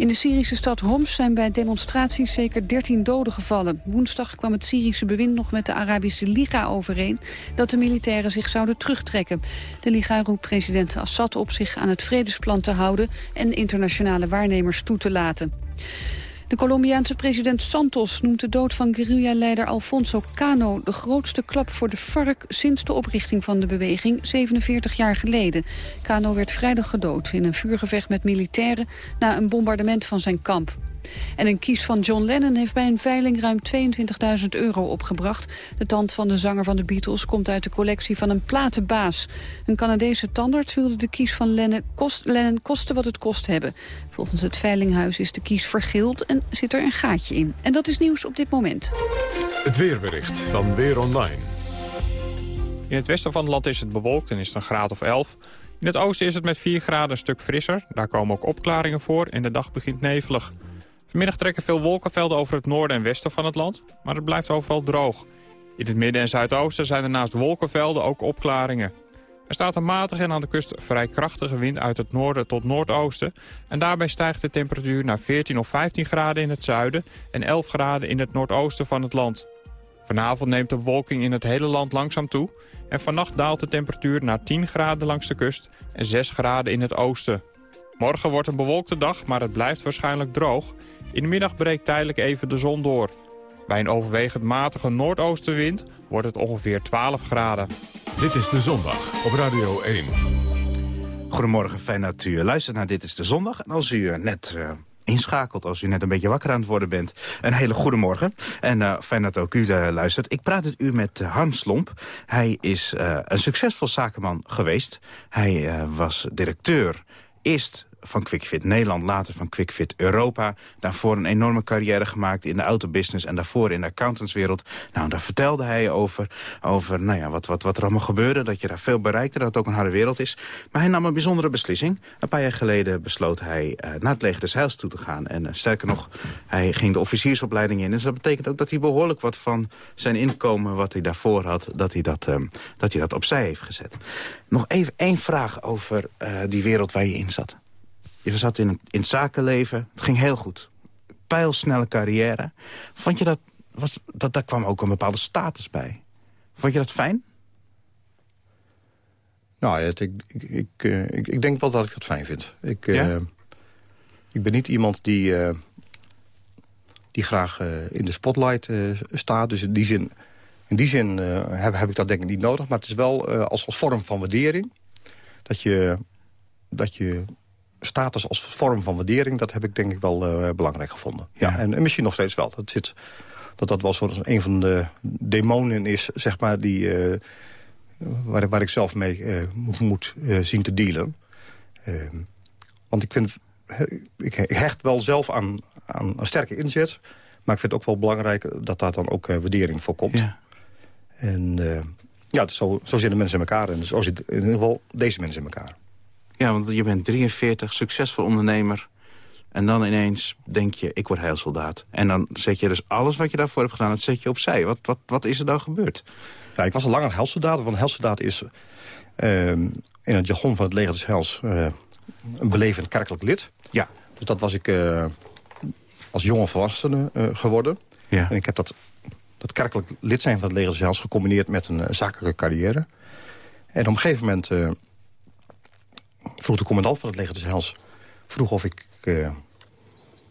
In de Syrische stad Homs zijn bij demonstraties zeker 13 doden gevallen. Woensdag kwam het Syrische bewind nog met de Arabische Liga overeen... dat de militairen zich zouden terugtrekken. De Liga roept president Assad op zich aan het vredesplan te houden... en internationale waarnemers toe te laten. De Colombiaanse president Santos noemt de dood van guerrilla-leider Alfonso Cano de grootste klap voor de FARC sinds de oprichting van de beweging 47 jaar geleden. Cano werd vrijdag gedood in een vuurgevecht met militairen na een bombardement van zijn kamp. En een kies van John Lennon heeft bij een veiling ruim 22.000 euro opgebracht. De tand van de zanger van de Beatles komt uit de collectie van een platenbaas. Een Canadese tandarts wilde de kies van Lennon, kost, Lennon kosten wat het kost hebben. Volgens het veilinghuis is de kies vergeeld en zit er een gaatje in. En dat is nieuws op dit moment. Het weerbericht van Weer Online. In het westen van het land is het bewolkt en is het een graad of 11. In het oosten is het met 4 graden een stuk frisser. Daar komen ook opklaringen voor en de dag begint nevelig. Vanmiddag trekken veel wolkenvelden over het noorden en westen van het land, maar het blijft overal droog. In het midden en zuidoosten zijn er naast wolkenvelden ook opklaringen. Er staat een matige en aan de kust vrij krachtige wind uit het noorden tot noordoosten. En daarbij stijgt de temperatuur naar 14 of 15 graden in het zuiden en 11 graden in het noordoosten van het land. Vanavond neemt de bewolking in het hele land langzaam toe. En vannacht daalt de temperatuur naar 10 graden langs de kust en 6 graden in het oosten. Morgen wordt een bewolkte dag, maar het blijft waarschijnlijk droog. In de middag breekt tijdelijk even de zon door. Bij een overwegend matige noordoostenwind wordt het ongeveer 12 graden. Dit is De Zondag op Radio 1. Goedemorgen, fijn dat u luistert naar Dit is de Zondag. En als u net uh, inschakelt, als u net een beetje wakker aan het worden bent... een hele goede morgen. En uh, fijn dat ook u uh, luistert. Ik praat het u met Hans Lomp. Hij is een succesvol zakenman geweest. Hij was directeur eerst van QuickFit Nederland, later van QuickFit Europa. Daarvoor een enorme carrière gemaakt in de autobusiness en daarvoor in de accountantswereld. Nou, daar vertelde hij over, over nou ja, wat, wat, wat er allemaal gebeurde. Dat je daar veel bereikte, dat het ook een harde wereld is. Maar hij nam een bijzondere beslissing. Een paar jaar geleden besloot hij uh, naar het leger des Heils toe te gaan. En uh, sterker nog, hij ging de officiersopleiding in. Dus dat betekent ook dat hij behoorlijk wat van zijn inkomen... wat hij daarvoor had, dat hij dat, um, dat, hij dat opzij heeft gezet. Nog even één vraag over uh, die wereld waar je in zat. Je zat in, in het zakenleven. Het ging heel goed. Pijlsnelle carrière. Vond je dat, was, dat... Daar kwam ook een bepaalde status bij. Vond je dat fijn? Nou, het, ik, ik, ik, ik, ik, denk wel dat ik het fijn vind. Ik, ja? uh, ik ben niet iemand die, uh, die graag uh, in de spotlight staat. Dus in die zin, in die zin heb, heb ik dat denk ik niet nodig. Maar het is wel als, als vorm van waardering... dat je, dat je status als vorm van waardering... dat heb ik denk ik wel uh, belangrijk gevonden. Ja. En, en, misschien nog steeds wel. Dat, zit, dat dat wel soort een van de demonen is, zeg maar... Die, uh, waar, waar ik zelf mee uh, moet, moet zien te dealen. Ehm, want ik vind... Ik hecht wel zelf aan, aan een sterke inzet... maar ik vind het ook wel belangrijk dat daar dan ook waardering voor komt. Ja. En ja, zo, zo zitten mensen in elkaar. En zo zitten in ieder geval deze mensen in elkaar. Ja, want je bent 43, succesvol ondernemer. En dan ineens denk je, ik word heilsoldaat. En dan zet je dus alles wat je daarvoor hebt gedaan, dat zet je opzij. Wat, wat, wat is er dan gebeurd? Ja, ik was al langer heilsoldaat, want heilsoldaat is ehm, in het jargon van het leger des heils... Uh, een belevend kerkelijk lid. Ja. Dus dat was ik uh, als jonge volwassene uh, geworden. Ja. En ik heb dat, dat kerkelijk lid zijn van het leger des heils... gecombineerd met een zakelijke carrière. En op een gegeven moment vroeg de commandant van het leger des heils... vroeg of ik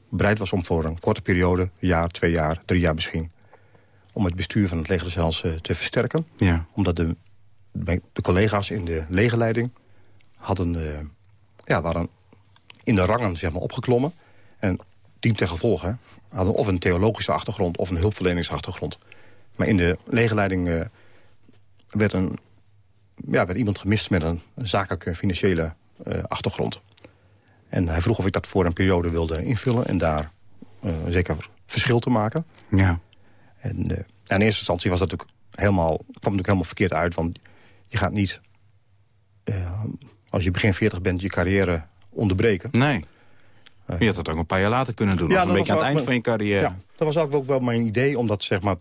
bereid was om voor een korte periode... een jaar, twee jaar, drie jaar misschien... om het bestuur van het leger des heils te versterken. Ja. Omdat de, de collega's in de legerleiding hadden, uh, ja, waren in de rangen zeg maar, opgeklommen. En dien ten gevolge hadden of een theologische achtergrond of een hulpverleningsachtergrond. Maar in de legerleiding werd, een, ja, werd iemand gemist met een zakelijke financiële achtergrond. En hij vroeg of ik dat voor een periode wilde invullen en daar zeker verschil te maken. Ja. En in eerste instantie was dat natuurlijk helemaal, kwam natuurlijk helemaal verkeerd uit. Want je gaat niet, als je begin 40 bent, je carrière onderbreken. Nee. Je had dat ook een paar jaar later kunnen doen. Ja, of een beetje aan het eind van je carrière. Ja, dat was eigenlijk ook wel mijn idee om dat, zeg maar,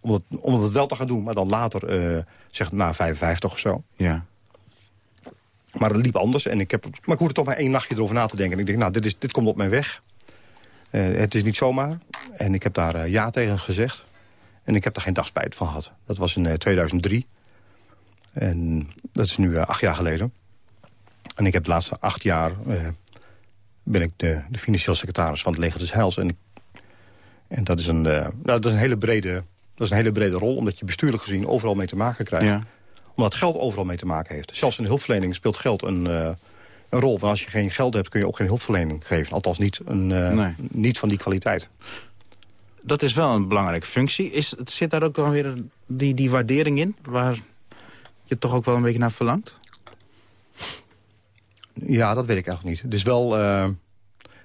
om dat, om dat wel te gaan doen. Maar dan later, uh, zeg na 55 of zo. Ja. Maar het liep anders. En ik heb, maar ik hoefde toch maar één nachtje erover na te denken. En ik denk, nou, dit, is, dit komt op mijn weg. Uh, het is niet zomaar. En ik heb daar uh, ja tegen gezegd. En ik heb daar geen dag spijt van gehad. Dat was in uh, 2003. En dat is nu acht jaar geleden. En ik heb de laatste acht jaar... ben ik de, de, financieel secretaris van het Leger des Heils. En, en dat, is een, nou, dat, is een hele brede, dat is een hele brede rol... omdat je bestuurlijk gezien overal mee te maken krijgt. Ja. Omdat geld overal mee te maken heeft. Zelfs in de hulpverlening speelt geld een een rol. Want als je geen geld hebt, kun je ook geen hulpverlening geven. Althans niet, een, uh, nee. niet van die kwaliteit. Dat is wel een belangrijke functie. Is, zit daar ook dan weer die, die waardering in? Waar je toch ook wel een beetje naar verlangt? Ja, dat weet ik eigenlijk niet. Het is wel, uh,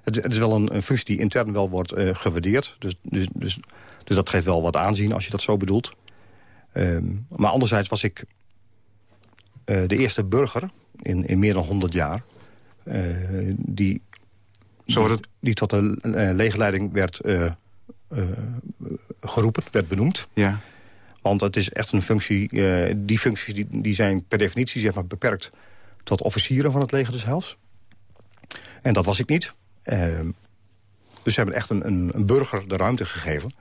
het, het, is wel een, een, functie die intern wel wordt uh, gewaardeerd. Dus, dus, dus, dus dat geeft wel wat aanzien als je dat zo bedoelt. Um, maar anderzijds was ik de eerste burger in, in meer dan 100 jaar... Uh, die, Zo het... die tot de uh, legerleiding werd geroepen, werd benoemd. Ja. Want het is echt een functie... die functies die, die zijn per definitie zeg maar, beperkt... tot officieren van het leger des Heils. En dat was ik niet. Ehm, dus ze hebben echt een, een, een, burger de ruimte gegeven...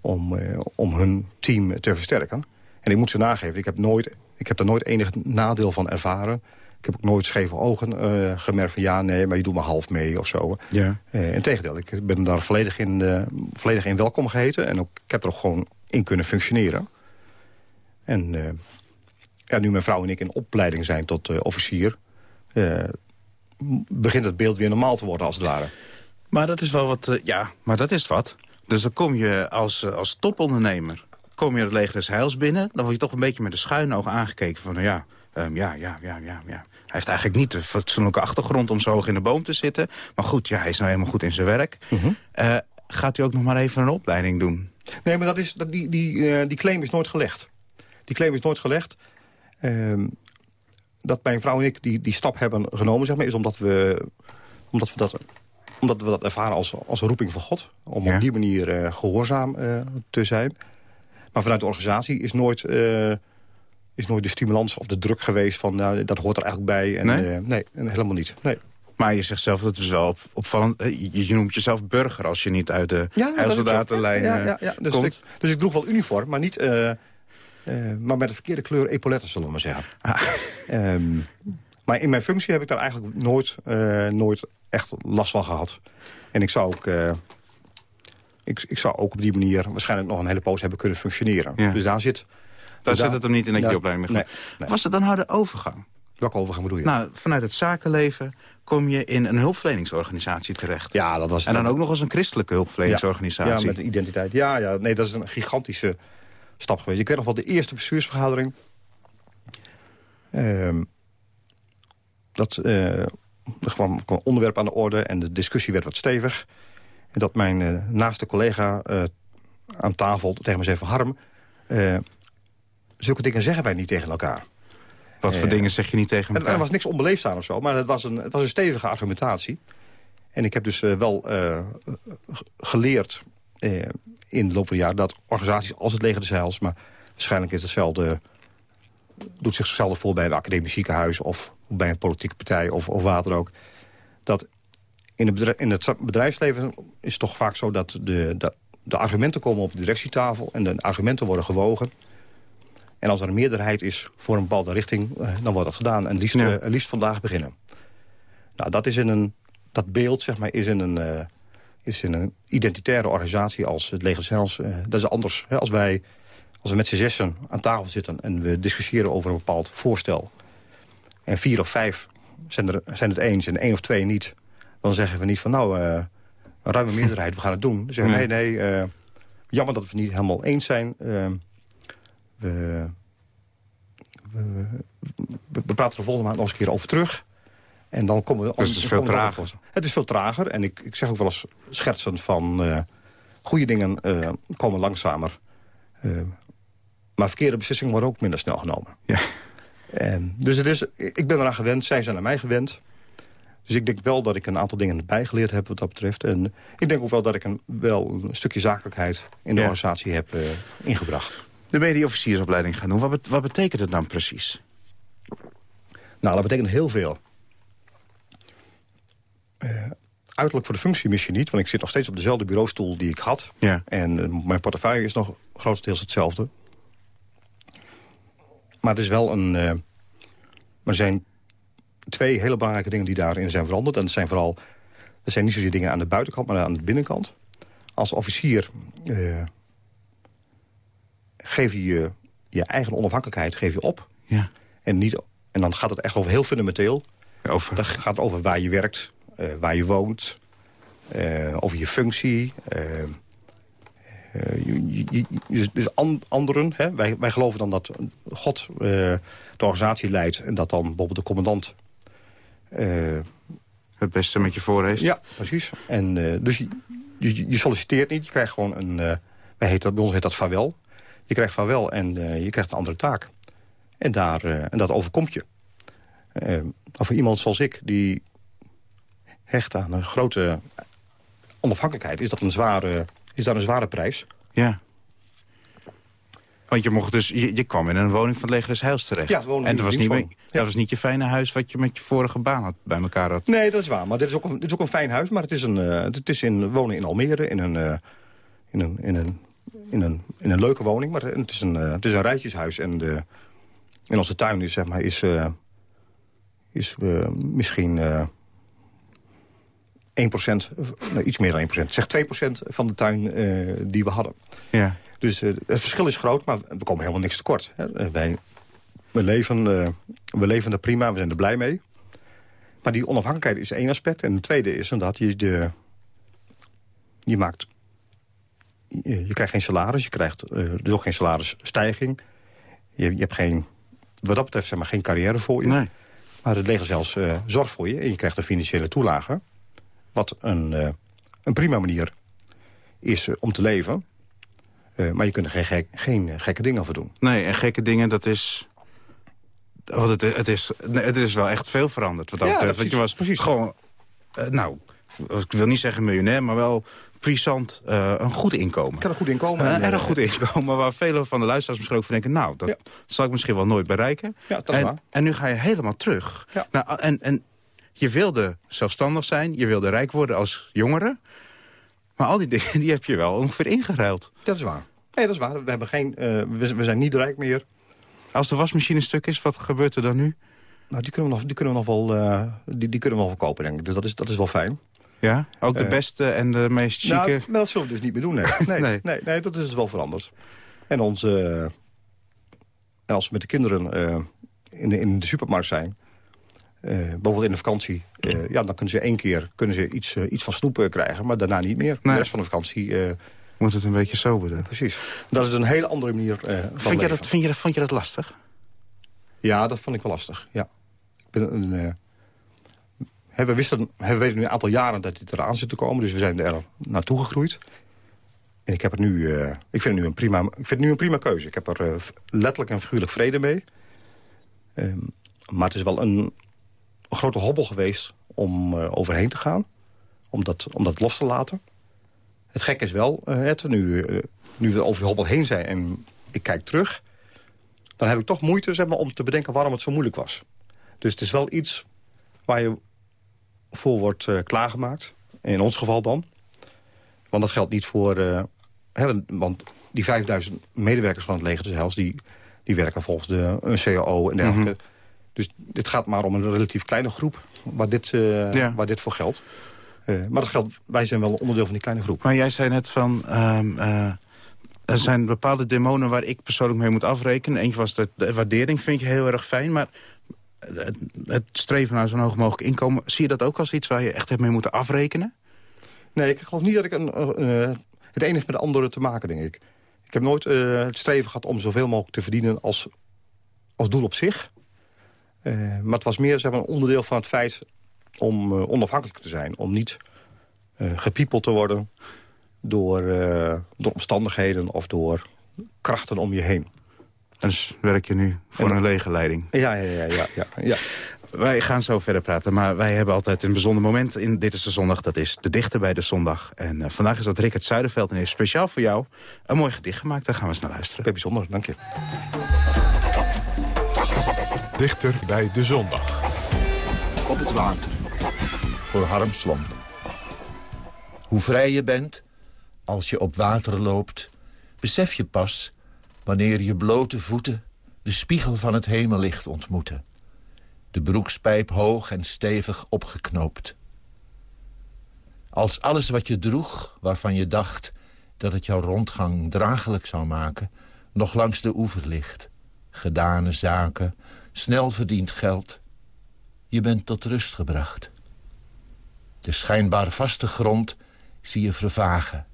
Om, om hun team te versterken. En ik moet ze nageven, ik heb, nooit, ik heb daar nooit enig nadeel van ervaren... Ik heb ook nooit scheve ogen uh, gemerkt van ja, nee, maar je doet maar half mee of zo. Ja. Uh, Integendeel, ik ben daar volledig in, uh, volledig in welkom geheten. En ook, ik heb er ook gewoon in kunnen functioneren. En ja, nu mijn vrouw en ik in opleiding zijn tot officier... begint het beeld weer normaal te worden als het ware. Maar dat is wel wat, ja, maar dat is wat. Dus dan kom je als, als topondernemer, kom je het leger des Heils binnen... dan word je toch een beetje met de schuine ogen aangekeken van, nou ja... Um, ja, ja, ja, ja, ja. Hij heeft eigenlijk niet de fatsoenlijke achtergrond om zo hoog in de boom te zitten. Maar goed, ja, hij is nou helemaal goed in zijn werk. Mm -hmm. uh, gaat u ook nog maar even een opleiding doen? Nee, maar dat is, dat, die, die, uh, die claim is nooit gelegd. Die claim is nooit gelegd. Uh, dat mijn vrouw en ik die, die stap hebben genomen, zeg maar, is omdat we, omdat we dat omdat we dat ervaren als, als een roeping van God. Om ja. op die manier uh, gehoorzaam te zijn. Maar vanuit de organisatie is nooit, uh, is nooit de stimulans of de druk geweest van... Nou, dat hoort er eigenlijk bij. En, nee? nee, helemaal niet. Nee. Maar je zegt zelf, dat is wel op, opvallend. Je, je, noemt jezelf burger als je niet uit de ja, ja, ja, ja, dus komt. Ik, dus ik droeg wel uniform, maar niet... maar met de verkeerde kleur epauletten, zullen we maar zeggen. Ah. Um, *laughs* maar in mijn functie heb ik daar eigenlijk nooit, uh, nooit echt last van gehad. En ik zou ook... Ik, ik zou ook op die manier waarschijnlijk nog een hele poos hebben kunnen functioneren. Ja. Dus daar zit... Daar dus zit het hem niet in dat je opleiding nee, nee. Was het dan nou de overgang? Welke overgang bedoel je? Nou, vanuit het zakenleven kom je in een hulpverleningsorganisatie terecht. Ja, dat was... En dan ook nog eens een christelijke hulpverleningsorganisatie. Ja, met een identiteit. Ja, ja, nee, dat is een gigantische stap geweest. Ik weet nog wel de eerste bestuursvergadering. Um, dat uh, er kwam, kwam onderwerp aan de orde en de discussie werd wat stevig. En dat mijn uh, naaste collega uh, aan tafel tegen me zei van... Harm, zulke dingen zeggen wij niet tegen elkaar. Wat voor dingen zeg je niet tegen elkaar? Er was niks onbeleefd aan of zo, maar het was een, het was een stevige argumentatie. En ik heb dus wel geleerd in de loop van de jaren... dat organisaties als het Leger des Heils... maar waarschijnlijk is hetzelfde doet zich hetzelfde voor bij een academisch ziekenhuis... of bij een politieke partij of, of wat dan ook. Dat in het, bedrijf, in het bedrijfsleven is het toch vaak zo dat de, de, de, argumenten komen op de directietafel... en de argumenten worden gewogen. En als er een meerderheid is voor een bepaalde richting, eh, dan wordt dat gedaan. En liefst, ja. uh, liefst vandaag beginnen. Nou, dat, is in een, dat beeld zeg maar, is, in een, uh, is in een identitaire organisatie als het Leger Zelfs. dat is anders. Hè? Als wij als we met z'n zessen aan tafel zitten en we discussiëren over een bepaald voorstel... en vier of vijf zijn, er, zijn het eens en één of twee niet... dan zeggen we niet van nou, uh, een ruime meerderheid, we gaan het doen. Dan zeggen we nee, nee, uh, jammer dat we het niet helemaal eens zijn. Uh, we, we, we, praten er volgende maand nog eens een keer over terug... En dan komen we... Dus het is veel trager? Het is veel trager. En ik, ik zeg ook wel eens schertsend van... Uh, goede dingen uh, komen langzamer. Uh, maar verkeerde beslissingen worden ook minder snel genomen. Ja. En, dus het is, ik ben eraan gewend, zij zijn aan mij gewend. Dus ik denk wel dat ik een aantal dingen bijgeleerd heb wat dat betreft. En ik denk ook wel dat ik een, wel een stukje zakelijkheid in de ja. organisatie heb uh, ingebracht. De ben je die officiersopleiding gaan doen. Wat, bet wat betekent het dan precies? Nou, dat betekent heel veel. Uh, uiterlijk voor de functie misschien niet. Want ik zit nog steeds op dezelfde bureaustoel die ik had. Ja. En uh, mijn portefeuille is nog grotendeels hetzelfde. Maar het is wel een... Uh, er zijn twee hele belangrijke dingen die daarin zijn veranderd. En dat zijn vooral... Dat zijn niet zozeer dingen aan de buitenkant, maar aan de binnenkant. Als officier uh, geef je, je je eigen onafhankelijkheid geef je op. Ja. En, niet, en dan gaat het echt over heel fundamenteel. Over... Dat gaat over waar je werkt, uh, waar je woont, uh, over je functie. Uh, dus anderen, hè, wij, wij geloven dan dat God de organisatie leidt... en dat dan bijvoorbeeld de commandant... Uh, het beste met je voor heeft. Ja, precies. En, dus je, je, je, solliciteert niet, je krijgt gewoon een... wij heet dat, bij ons heet dat vaarwel. Je krijgt vaarwel en je krijgt een andere taak. En, daar, en dat overkomt je. voor iemand zoals ik, die hecht aan een grote onafhankelijkheid... is dat een zware is daar een zware prijs. Ja. Want je, mocht dus, je, je kwam in een woning van het leger des Heils terecht. Ja, en dat was, niet, ja. dat was niet je fijne huis wat je met je vorige baan had, bij elkaar had. Nee, dat is waar. Maar dit is ook een, dit is ook een fijn huis. Maar het is, een, uh, het is in wonen in Almere, in een, uh, in een, in een, in een, in een leuke woning. Maar het is een, uh, het is een rijtjeshuis. En de, in onze tuin is, zeg maar, is, is misschien 1%, nou, iets meer dan 1%, zeg 2% van de tuin die we hadden. Ja. Dus uh, het verschil is groot, maar we komen helemaal niks tekort. Hè. Eh, wij, we, leven, uh, we leven er prima, we zijn er blij mee. Maar die onafhankelijkheid is één aspect. En het tweede is dat je, de, je maakt... Je, je krijgt geen salaris, je krijgt dus ook geen salarisstijging. Je, je hebt geen, wat dat betreft zeg maar, geen carrière voor je. Nee. Maar het leger zelfs zorgt voor je en je krijgt een financiële toelage. Wat een, uh, een prima manier is uh, om te leven. Uh, maar je kunt er geen, gek, geen gekke dingen voor doen. Nee, en gekke dingen, dat is... Want het, het, is, het is wel echt veel veranderd. Wat dat ja, betreft. je was precies. gewoon... nou, ik wil niet zeggen miljonair, maar wel puissant, uh, een goed inkomen. Ik had een goed inkomen. Uh, en een goed inkomen waar vele van de luisteraars misschien ook van denken... nou, dat ja. zal ik misschien wel nooit bereiken. Ja, dat is en, waar. en nu ga je helemaal terug. Ja. Nou, en, en je wilde zelfstandig zijn, je wilde rijk worden als jongere. Maar al die dingen die heb je wel ongeveer ingeruild. Dat is waar. Nee, dat is waar. We, hebben geen, uh, we, we, zijn niet rijk meer. Als de wasmachine stuk is, wat gebeurt er dan nu? Nou, die kunnen we nog, die kunnen we nog wel, uh, die, die kunnen we nog wel kopen, denk ik. Dus dat is, dat is wel fijn. Ja? Ook de uh, beste en de meest chique? Nou, maar dat zullen we dus niet meer doen, nee. Nee, *laughs* nee. nee, nee dat is wel veranderd. En, onze, als we met de kinderen in, de, in de supermarkt zijn... Uh, bijvoorbeeld in de vakantie, uh, ja, dan kunnen ze één keer kunnen ze iets, uh, iets van snoep krijgen, maar daarna niet meer. Nee. De rest van de vakantie... Moet het een beetje sober doen. Precies. Dat is een hele andere manier vind je dat, vind je dat, Vond je dat lastig? Ja, dat vond ik wel lastig, ja. Ik ben een, we, wisten, we weten nu een aantal jaren dat dit eraan zit te komen, dus we zijn er naartoe gegroeid. En ik heb het nu, ik vind het nu een prima, ik vind het nu een prima keuze. Ik heb er letterlijk en figuurlijk vrede mee. Um, maar het is wel een, een grote hobbel geweest om uh, overheen te gaan. om dat, om dat los te laten. Het gek is wel, het, nu, nu we over de hobbel heen zijn en ik kijk terug... dan heb ik toch moeite zeg maar, om te bedenken waarom het zo moeilijk was. Dus het is wel iets waar je voor wordt klaargemaakt. In ons geval dan. Want dat geldt niet voor... Hè, want die 5000 medewerkers van het leger des Heils... die, die werken volgens de een CAO en dergelijke. Mhm. Dus dit gaat maar om een relatief kleine groep waar dit, uh, waar dit voor geldt. Uh, maar dat geldt, wij zijn wel een onderdeel van die kleine groep. Maar jij zei net van... Um, uh, er zijn bepaalde demonen waar ik persoonlijk mee moet afrekenen. Eentje was de, de waardering, vind je heel erg fijn. Maar het, het streven naar zo'n hoog mogelijk inkomen... zie je dat ook als iets waar je echt hebt mee moeten afrekenen? Nee, ik geloof niet dat ik een, het een heeft met de andere te maken, denk ik. Ik heb nooit het streven gehad om zoveel mogelijk te verdienen als, als doel op zich. Uh, maar het was meer zeg maar, een onderdeel van het feit om uh, onafhankelijk te zijn. Om niet uh, gepiepeld te worden door, door omstandigheden of door krachten om je heen. Dus werk je nu voor een legerleiding? Ja, ja, ja, ja, ja, ja. Wij gaan zo verder praten, maar wij hebben altijd een bijzonder moment in Dit is de Zondag. Dat is de dichter bij de zondag. En uh, vandaag is dat Rickert Zuiderveld en heeft speciaal voor jou een mooi gedicht gemaakt. Daar gaan we eens naar luisteren. Bijzonder, dank je. Dichter bij de zondag. Op het water. Voor Harm Slomp. Hoe vrij je bent, als je op water loopt... besef je pas, wanneer je blote voeten... de spiegel van het hemellicht ontmoeten. De broekspijp hoog en stevig opgeknoopt. Als alles wat je droeg, waarvan je dacht... dat het jouw rondgang draaglijk zou maken... nog langs de oever ligt. Gedane zaken, snel verdiend geld. Je bent tot rust gebracht. De schijnbaar vaste grond zie je vervagen.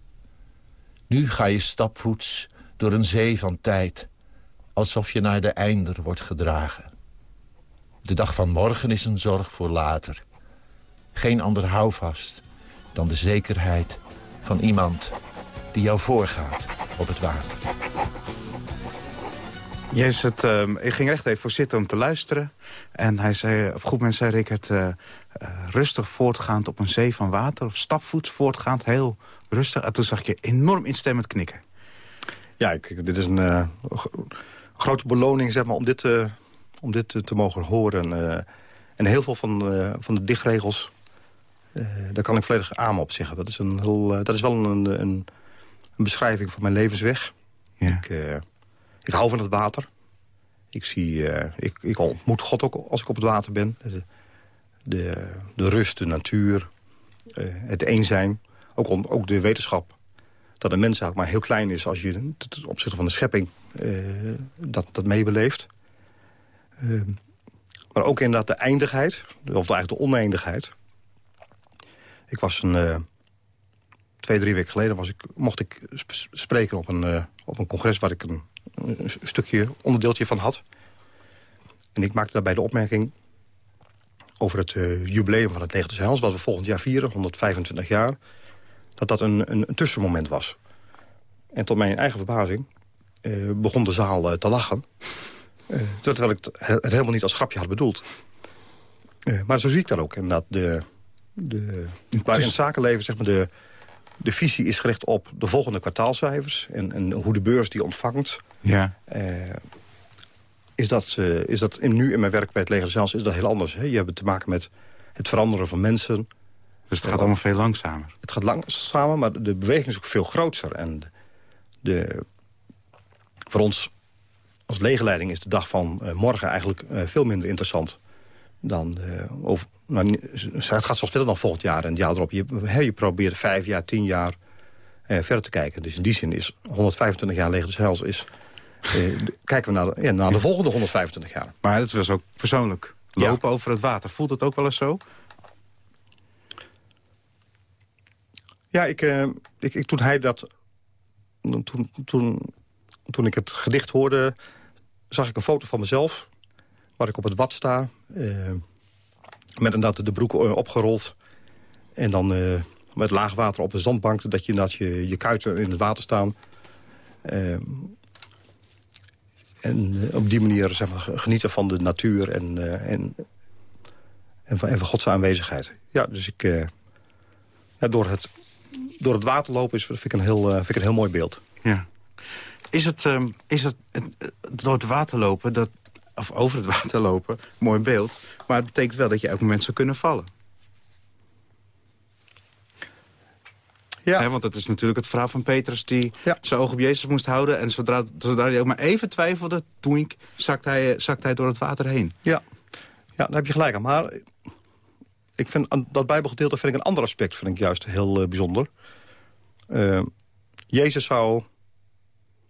Nu ga je stapvoets door een zee van tijd... alsof je naar de einder wordt gedragen. De dag van morgen is een zorg voor later. Geen ander houvast dan de zekerheid van iemand die jou voorgaat op het water. Yes, het, uh, ik ging recht even voor zitten om te luisteren. En hij zei, op goed moment zei Rickert... Uh, rustig voortgaand op een zee van water... of stapvoets voortgaand, heel rustig. En toen zag ik je enorm instemmend knikken. Ja, ik, dit is een uh, grote beloning zeg maar, om dit, om dit te mogen horen. en heel veel van, van de dichtregels... daar kan ik volledig aan op zeggen. Dat is, een heel, dat is wel een, een, een beschrijving van mijn levensweg. Ja. Ik, ik hou van het water. Ik, zie, uh, ik, ik ontmoet God ook als ik op het water ben. De, de, rust, de natuur, uh, het een zijn. Ook, ook de wetenschap dat een mens eigenlijk maar heel klein is... als je ten opzichte van de schepping uh, dat, dat meebeleeft. maar ook inderdaad de eindigheid, of eigenlijk de oneindigheid. Ik was een... twee, drie weken geleden was ik, mocht ik spreken op een, op een congres... waar ik een een stukje onderdeeltje van had. En ik maakte daarbij de opmerking over het uh, jubileum van het Leger des Heils... wat we volgend jaar vieren, 125 jaar... dat dat een, een, een tussenmoment was. En tot mijn eigen verbazing uh, begon de zaal uh, te lachen. terwijl ik het helemaal niet als grapje had bedoeld. maar zo zie ik dat ook. En dat de, de, waar in het zakenleven zeg maar, de, de visie is gericht op de volgende kwartaalcijfers... en, en hoe de beurs die ontvangt. Ja. Uh, is dat, uh, is dat in, nu in mijn werk bij het leger zelfs is dat heel anders. Hè? Je hebt te maken met het veranderen van mensen. Dus het gaat allemaal veel langzamer? Het gaat langzamer, maar de beweging is ook veel groter. En de, voor ons als legerleiding is de dag van uh, morgen eigenlijk veel minder interessant dan uh, over, nou, het gaat zelfs verder dan volgend jaar en het jaar erop. Je, je probeert vijf jaar, tien jaar uh, verder te kijken. Dus in die zin is 125 jaar Leger des Heils... Is, uh, kijken we naar de, ja, naar de volgende 125 jaar. Maar het was ook persoonlijk. Lopen over het water. Voelt het ook wel eens zo? Ja, ik, ik, ik, toen hij dat... Toen, toen, toen ik het gedicht hoorde, zag ik een foto van mezelf waar ik op het wat sta. Uh, met inderdaad de broek eh, opgerold. En dan uh, met laag water op een zandbank. Dat je inderdaad je, je kuiten in het water staan. en op die manier zeg maar, genieten van de natuur en, en, en, van, van Gods aanwezigheid. Ja, dus ik, door, het, door het water lopen is, vind, ik een heel, vind ik een heel mooi beeld. Ja. Is het, ehm, is het, door het water lopen, dat, of over het water lopen, mooi beeld... maar het betekent wel dat je elk moment zou kunnen vallen? Ja. want dat is natuurlijk het verhaal van Petrus die zijn oog op Jezus moest houden. En zodra, zodra hij ook maar even twijfelde, ik, zakt hij, zakt hij door het water heen. Ja. ja, daar heb je gelijk aan. Maar ik vind dat bijbelgedeelte vind ik een ander aspect vind ik juist heel uh, bijzonder. Uh, Jezus zou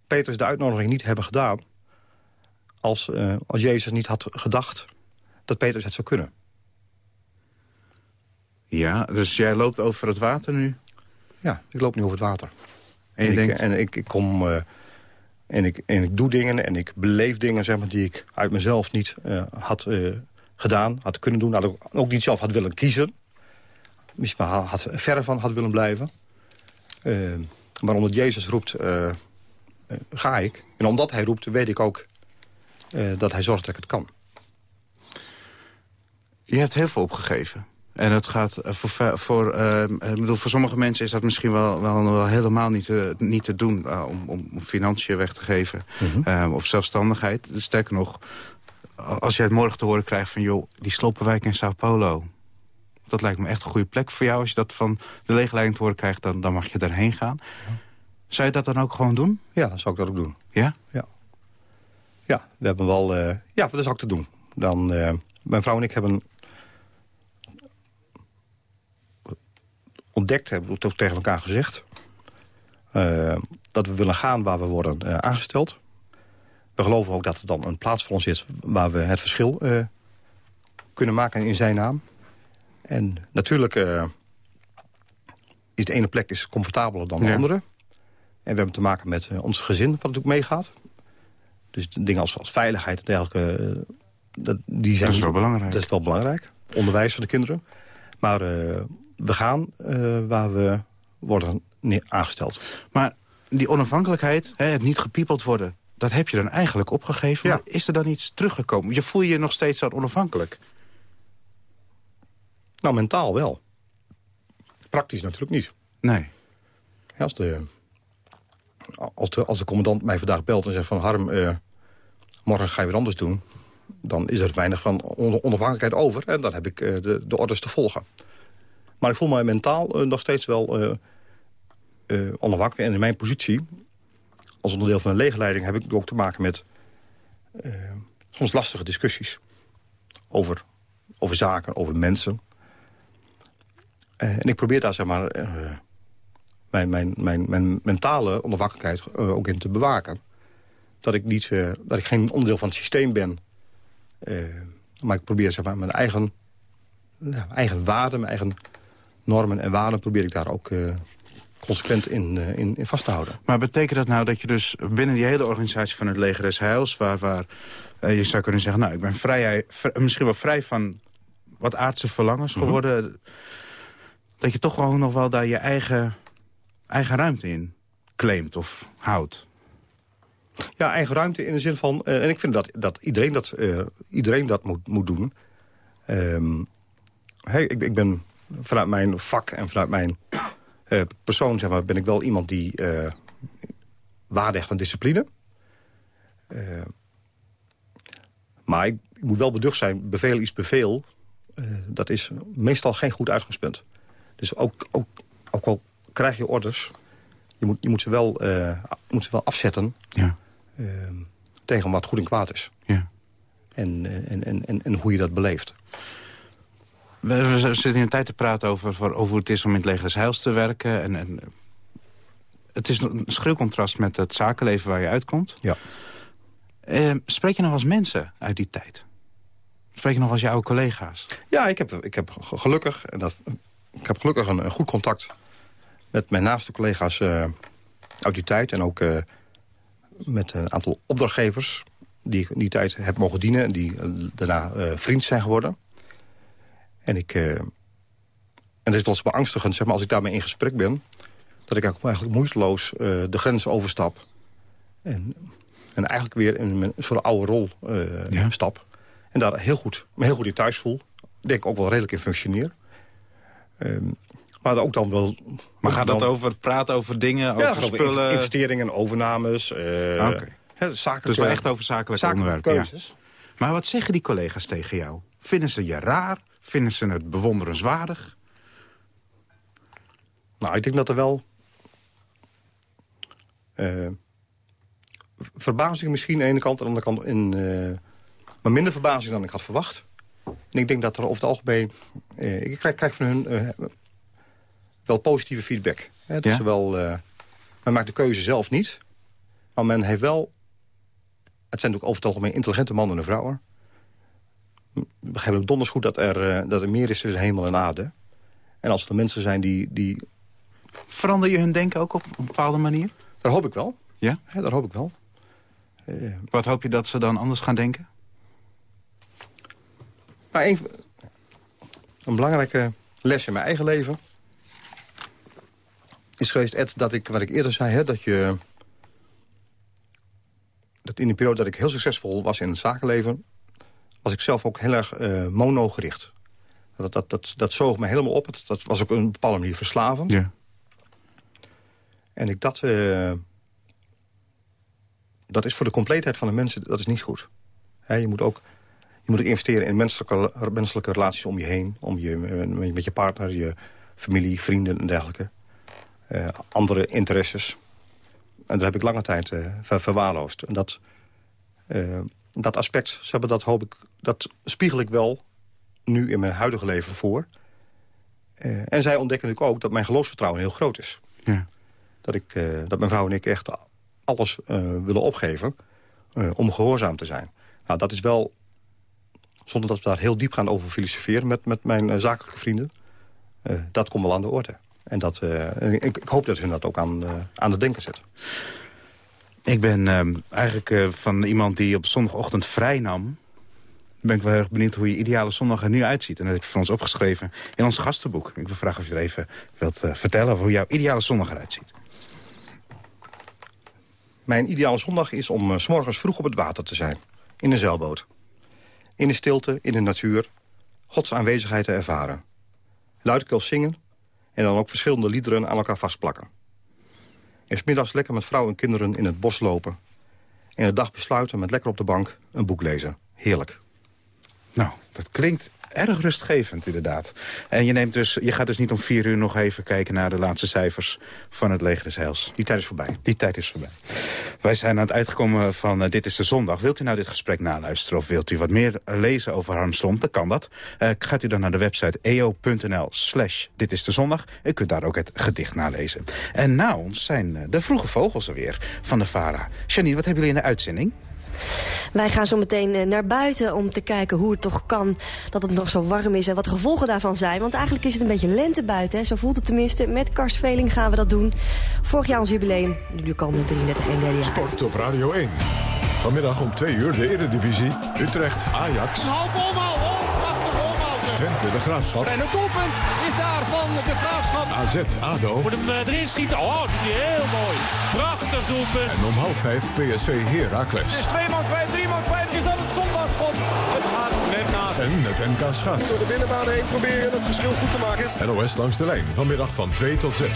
Petrus de uitnodiging niet hebben gedaan... als, uh, als Jezus niet had gedacht dat Petrus het zou kunnen. Ja, dus jij loopt over het water nu? Ja, ik loop nu over het water. En, ik, denkt... en ik, ik, kom... Uh, en ik, en ik doe dingen en ik beleef dingen zeg maar, die ik uit mezelf niet uh, had uh, gedaan, had kunnen doen. Had ook, ook niet zelf had willen kiezen. Misschien had verre van had willen blijven. maar omdat Jezus roept, ga ik. En omdat hij roept, weet ik ook dat hij zorgt dat ik het kan. Je hebt heel veel opgegeven. En het gaat eh, voor, voor, uh, bedoel, voor sommige mensen is dat misschien wel, wel, wel helemaal niet te, niet te doen... Uh, om, om financiën weg te geven mm -hmm. of zelfstandigheid. Sterker nog, als jij het morgen te horen krijgt van... joh, die sloppenwijk in Sao Paulo... dat lijkt me echt een goede plek voor jou. Als je dat van de leegleiding te horen krijgt, dan, dan mag je daarheen gaan. Ja. Zou je dat dan ook gewoon doen? Ja, dan zou ik dat ook doen. Ja? Ja. Ja, we hebben wel... ja, dat zou ik te doen. Dan, mijn vrouw en ik hebben ontdekt, hebben we ook tegen elkaar gezegd... Uh, dat we willen gaan waar we worden aangesteld. We geloven ook dat er dan een plaats voor ons is... waar we het verschil kunnen maken in zijn naam. En natuurlijk is de ene plek is comfortabeler dan de ja. andere. En we hebben te maken met ons gezin, wat natuurlijk meegaat. Dus dingen als, als veiligheid en dergelijke... dat, die zijn, dat is wel belangrijk. Dat is wel belangrijk. Onderwijs voor de kinderen. Maar we gaan uh, waar we worden aangesteld. Maar die onafhankelijkheid, hè, het niet gepiepeld worden... dat heb je dan eigenlijk opgegeven. Ja. is er dan iets teruggekomen? Je voel je nog steeds zo onafhankelijk? Nou, mentaal wel. Praktisch natuurlijk niet. Nee. Als, de, als, de, als de commandant mij vandaag belt en zegt van... Harm, uh, morgen ga je weer anders doen... dan is er weinig van onafhankelijkheid over. En dan heb ik uh, de, de orders te volgen. Maar ik voel mij mentaal uh, nog steeds wel onafhankelijk. En in mijn positie, als onderdeel van een leegleiding... heb ik ook te maken met soms lastige discussies. Over, over zaken, over mensen. en ik probeer daar zeg maar, mijn, mijn, mijn, mijn mentale onafhankelijkheid ook in te bewaken. Dat ik, niet, dat ik geen onderdeel van het systeem ben... maar ik probeer zeg maar, mijn eigen, nou, eigen waarden, mijn eigen normen en waarden probeer ik daar ook uh, consequent in, uh, in, in, vast te houden. Maar betekent dat nou dat je dus binnen die hele organisatie van het leger des Heils... waar, waar uh, je zou kunnen zeggen, nou, ik ben vrij, misschien wel vrij van wat aardse verlangens mhm. geworden... Mm -hmm. dat je toch gewoon nog wel daar je eigen, eigen ruimte in claimt of houdt? Ja, eigen ruimte in de zin van... en ik vind dat, dat iedereen dat, iedereen dat moet, moet doen... Um, hey, ik, ik ben vanuit mijn vak en vanuit mijn uh, persoon zeg maar, ben ik wel iemand die waarde hecht aan discipline. Uh, maar ik, moet wel beducht zijn, bevel is bevel. dat is meestal geen goed uitgangspunt. Dus ook, ook, ook al krijg je orders, je moet, je moet, ze, wel, moet ze wel afzetten... Ja. tegen wat goed en kwaad is. Ja. En, en, en, en hoe je dat beleeft. We, zitten in een tijd te praten over, over hoe het is om in het leger des Heils te werken. En, en, het is een schreeuwcontrast contrast met het zakenleven waar je uitkomt. Ja. Uh, spreek je nog als mensen uit die tijd? Spreek je nog als jouw collega's? Ja, ik heb, ik heb gelukkig, en dat, ik heb gelukkig een, een goed contact met mijn naaste collega's uh, uit die tijd. En ook uh, met een aantal opdrachtgevers die in die tijd heb mogen dienen. En die daarna vriend zijn geworden. En ik... En het is wel eens beangstigend, zeg maar, als ik daarmee in gesprek ben... dat ik eigenlijk moeiteloos de grens overstap. En, en eigenlijk weer in een soort oude rol ja. stap. En daar heel goed, me heel goed in thuis voel. Denk ook wel redelijk in functioneer. Um, Maar ook dan wel... Maar gaat dat dan- over praten over dingen, Ja, over spullen? in- investeringen, overnames. Oké. hè, zakelijke, Dus wel echt over zakelijke, zakelijke onderwerpen. ja. keuzes. Maar wat zeggen die collega's tegen jou? Vinden ze je raar? Vinden ze het bewonderenswaardig? Nou, ik denk dat er wel... eh, verbazing misschien aan de ene kant. Aan de andere kant in, eh, maar minder verbazing dan ik had verwacht. En ik denk dat er over het algemeen... eh, ik krijg, krijg van hun eh, wel positieve feedback. Hè, dat Ja? ze wel, eh, men maakt de keuze zelf niet. Maar men heeft wel... Het zijn ook over het algemeen intelligente mannen en vrouwen. We begrijpen ook donders goed dat er, eh, dat er meer is tussen hemel en aarde. En als er mensen zijn die, die Verander je hun denken ook op een bepaalde manier? Daar hoop ik wel. Ja? Ja, daar hoop ik wel. Wat hoop je dat ze dan anders gaan denken? Een, een belangrijke les in mijn eigen leven... is geweest, Ed, dat ik, wat ik eerder zei... Hè, dat je dat in de periode dat ik heel succesvol was in het zakenleven... was ik zelf ook heel erg eh, monogericht. Dat, dat, dat, dat zoog me helemaal op. Dat, dat was ook op een bepaalde manier verslavend. Ja. En ik dat... eh, dat is voor de compleetheid van de mensen, dat is niet goed. Je moet ook je moet ook investeren in menselijke, menselijke relaties om je heen. Om je, met met je partner, je familie, vrienden en dergelijke. Eh, andere interesses. En daar heb ik lange tijd eh, ver- verwaarloosd. En dat, eh, dat aspect, ze hebben dat hoop ik, dat spiegel ik wel nu in mijn huidige leven voor. En zij ontdekken natuurlijk ook dat mijn geloofsvertrouwen heel groot is. Ja. Dat, ik, dat mijn vrouw en ik echt alles willen opgeven om gehoorzaam te zijn. Nou, dat is wel, zonder dat we daar heel diep gaan over filosoferen met, met mijn zakelijke vrienden, dat komt wel aan de orde. En dat, eh, ik, ik hoop dat hun dat ook aan, eh, aan het denken zet. Ik ben ehm, eigenlijk eh, van iemand die op zondagochtend vrij nam... ben ik wel erg benieuwd hoe je ideale zondag er nu uitziet. En dat heb je voor ons opgeschreven in ons gastenboek. Ik wil vragen of je er even wilt vertellen hoe jouw ideale zondag eruit ziet. Mijn ideale zondag is om s morgens vroeg op het water te zijn. In een zeilboot. In de stilte, in de natuur. Gods aanwezigheid te ervaren. Luidkeels zingen. En dan ook verschillende liederen aan elkaar vastplakken. En 's middags lekker met vrouw en kinderen in het bos lopen. En de dag besluiten met lekker op de bank een boek lezen. Heerlijk. Nou, dat klinkt erg rustgevend inderdaad. En je, neemt dus, je gaat dus niet om vier uur nog even kijken naar de laatste cijfers van het leger des Heils. Die tijd is voorbij. Die tijd is voorbij. Wij zijn aan het uitgekomen van eh, Dit is de Zondag. Wilt u nou dit gesprek naluisteren of wilt u wat meer lezen over Harm? Dan kan dat. Eh, gaat u dan naar de website eo.nl slash Dit is de Zondag. U kunt daar ook het gedicht nalezen. En na ons zijn eh, de vroege vogels alweer van de VARA. Janine, wat hebben jullie in de uitzending? Wij gaan zo meteen eh, naar buiten om te kijken hoe het toch kan dat het nog zo warm is en wat de gevolgen daarvan zijn. Want eigenlijk is het een beetje lente buiten, hè? zo voelt het tenminste. Met Karstveling gaan we dat doen. Vorig jaar ons jubileum, nu komen we 33 1 derde jaar. Sport op Radio 1. Vanmiddag om 2 uur de Eredivisie. Utrecht, Ajax. Half omhaal, oh, prachtig. Twente, de Graafschap. En het doelpunt is daar van de Graafschap. AZ, ADO. Moet hem eh, erin schieten. Oh, dat is heel mooi. Prachtig doelpunt. En om half 5 PSV Heracles. Het is twee man kwijt, drie man kwijt. Is dat het zondagschop? Het gaat net naast. En het NK schaatsen. Door de binnenbaan heen proberen het verschil goed te maken. NOS langs de lijn. Vanmiddag van 2 tot 6.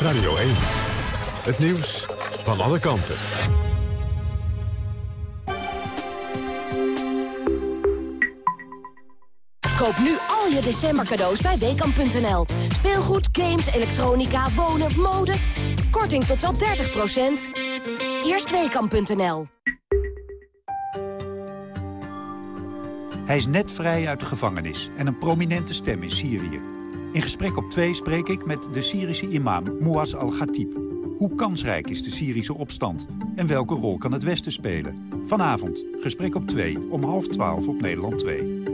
Radio 1. Het nieuws van alle kanten. Koop nu al je december cadeaus bij Weekamp.nl. Speelgoed, games, elektronica, wonen, mode. Korting tot wel 30%. Eerst Weekamp.nl. Hij is net vrij uit de gevangenis en een prominente stem in Syrië. In gesprek op twee spreek ik met de Syrische imam Mouaz al-Khatib. Hoe kansrijk is de Syrische opstand? En welke rol kan het Westen spelen? Vanavond, gesprek op 2, om half 12 op Nederland 2.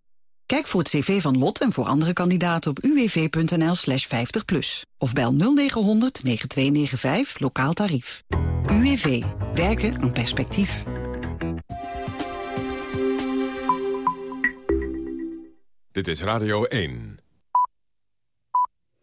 Kijk voor het cv van Lot en voor andere kandidaten op uwv.nl slash 50 plus. Of bel 0900 9295 lokaal tarief. UWV. Werken aan perspectief. Dit is Radio 1.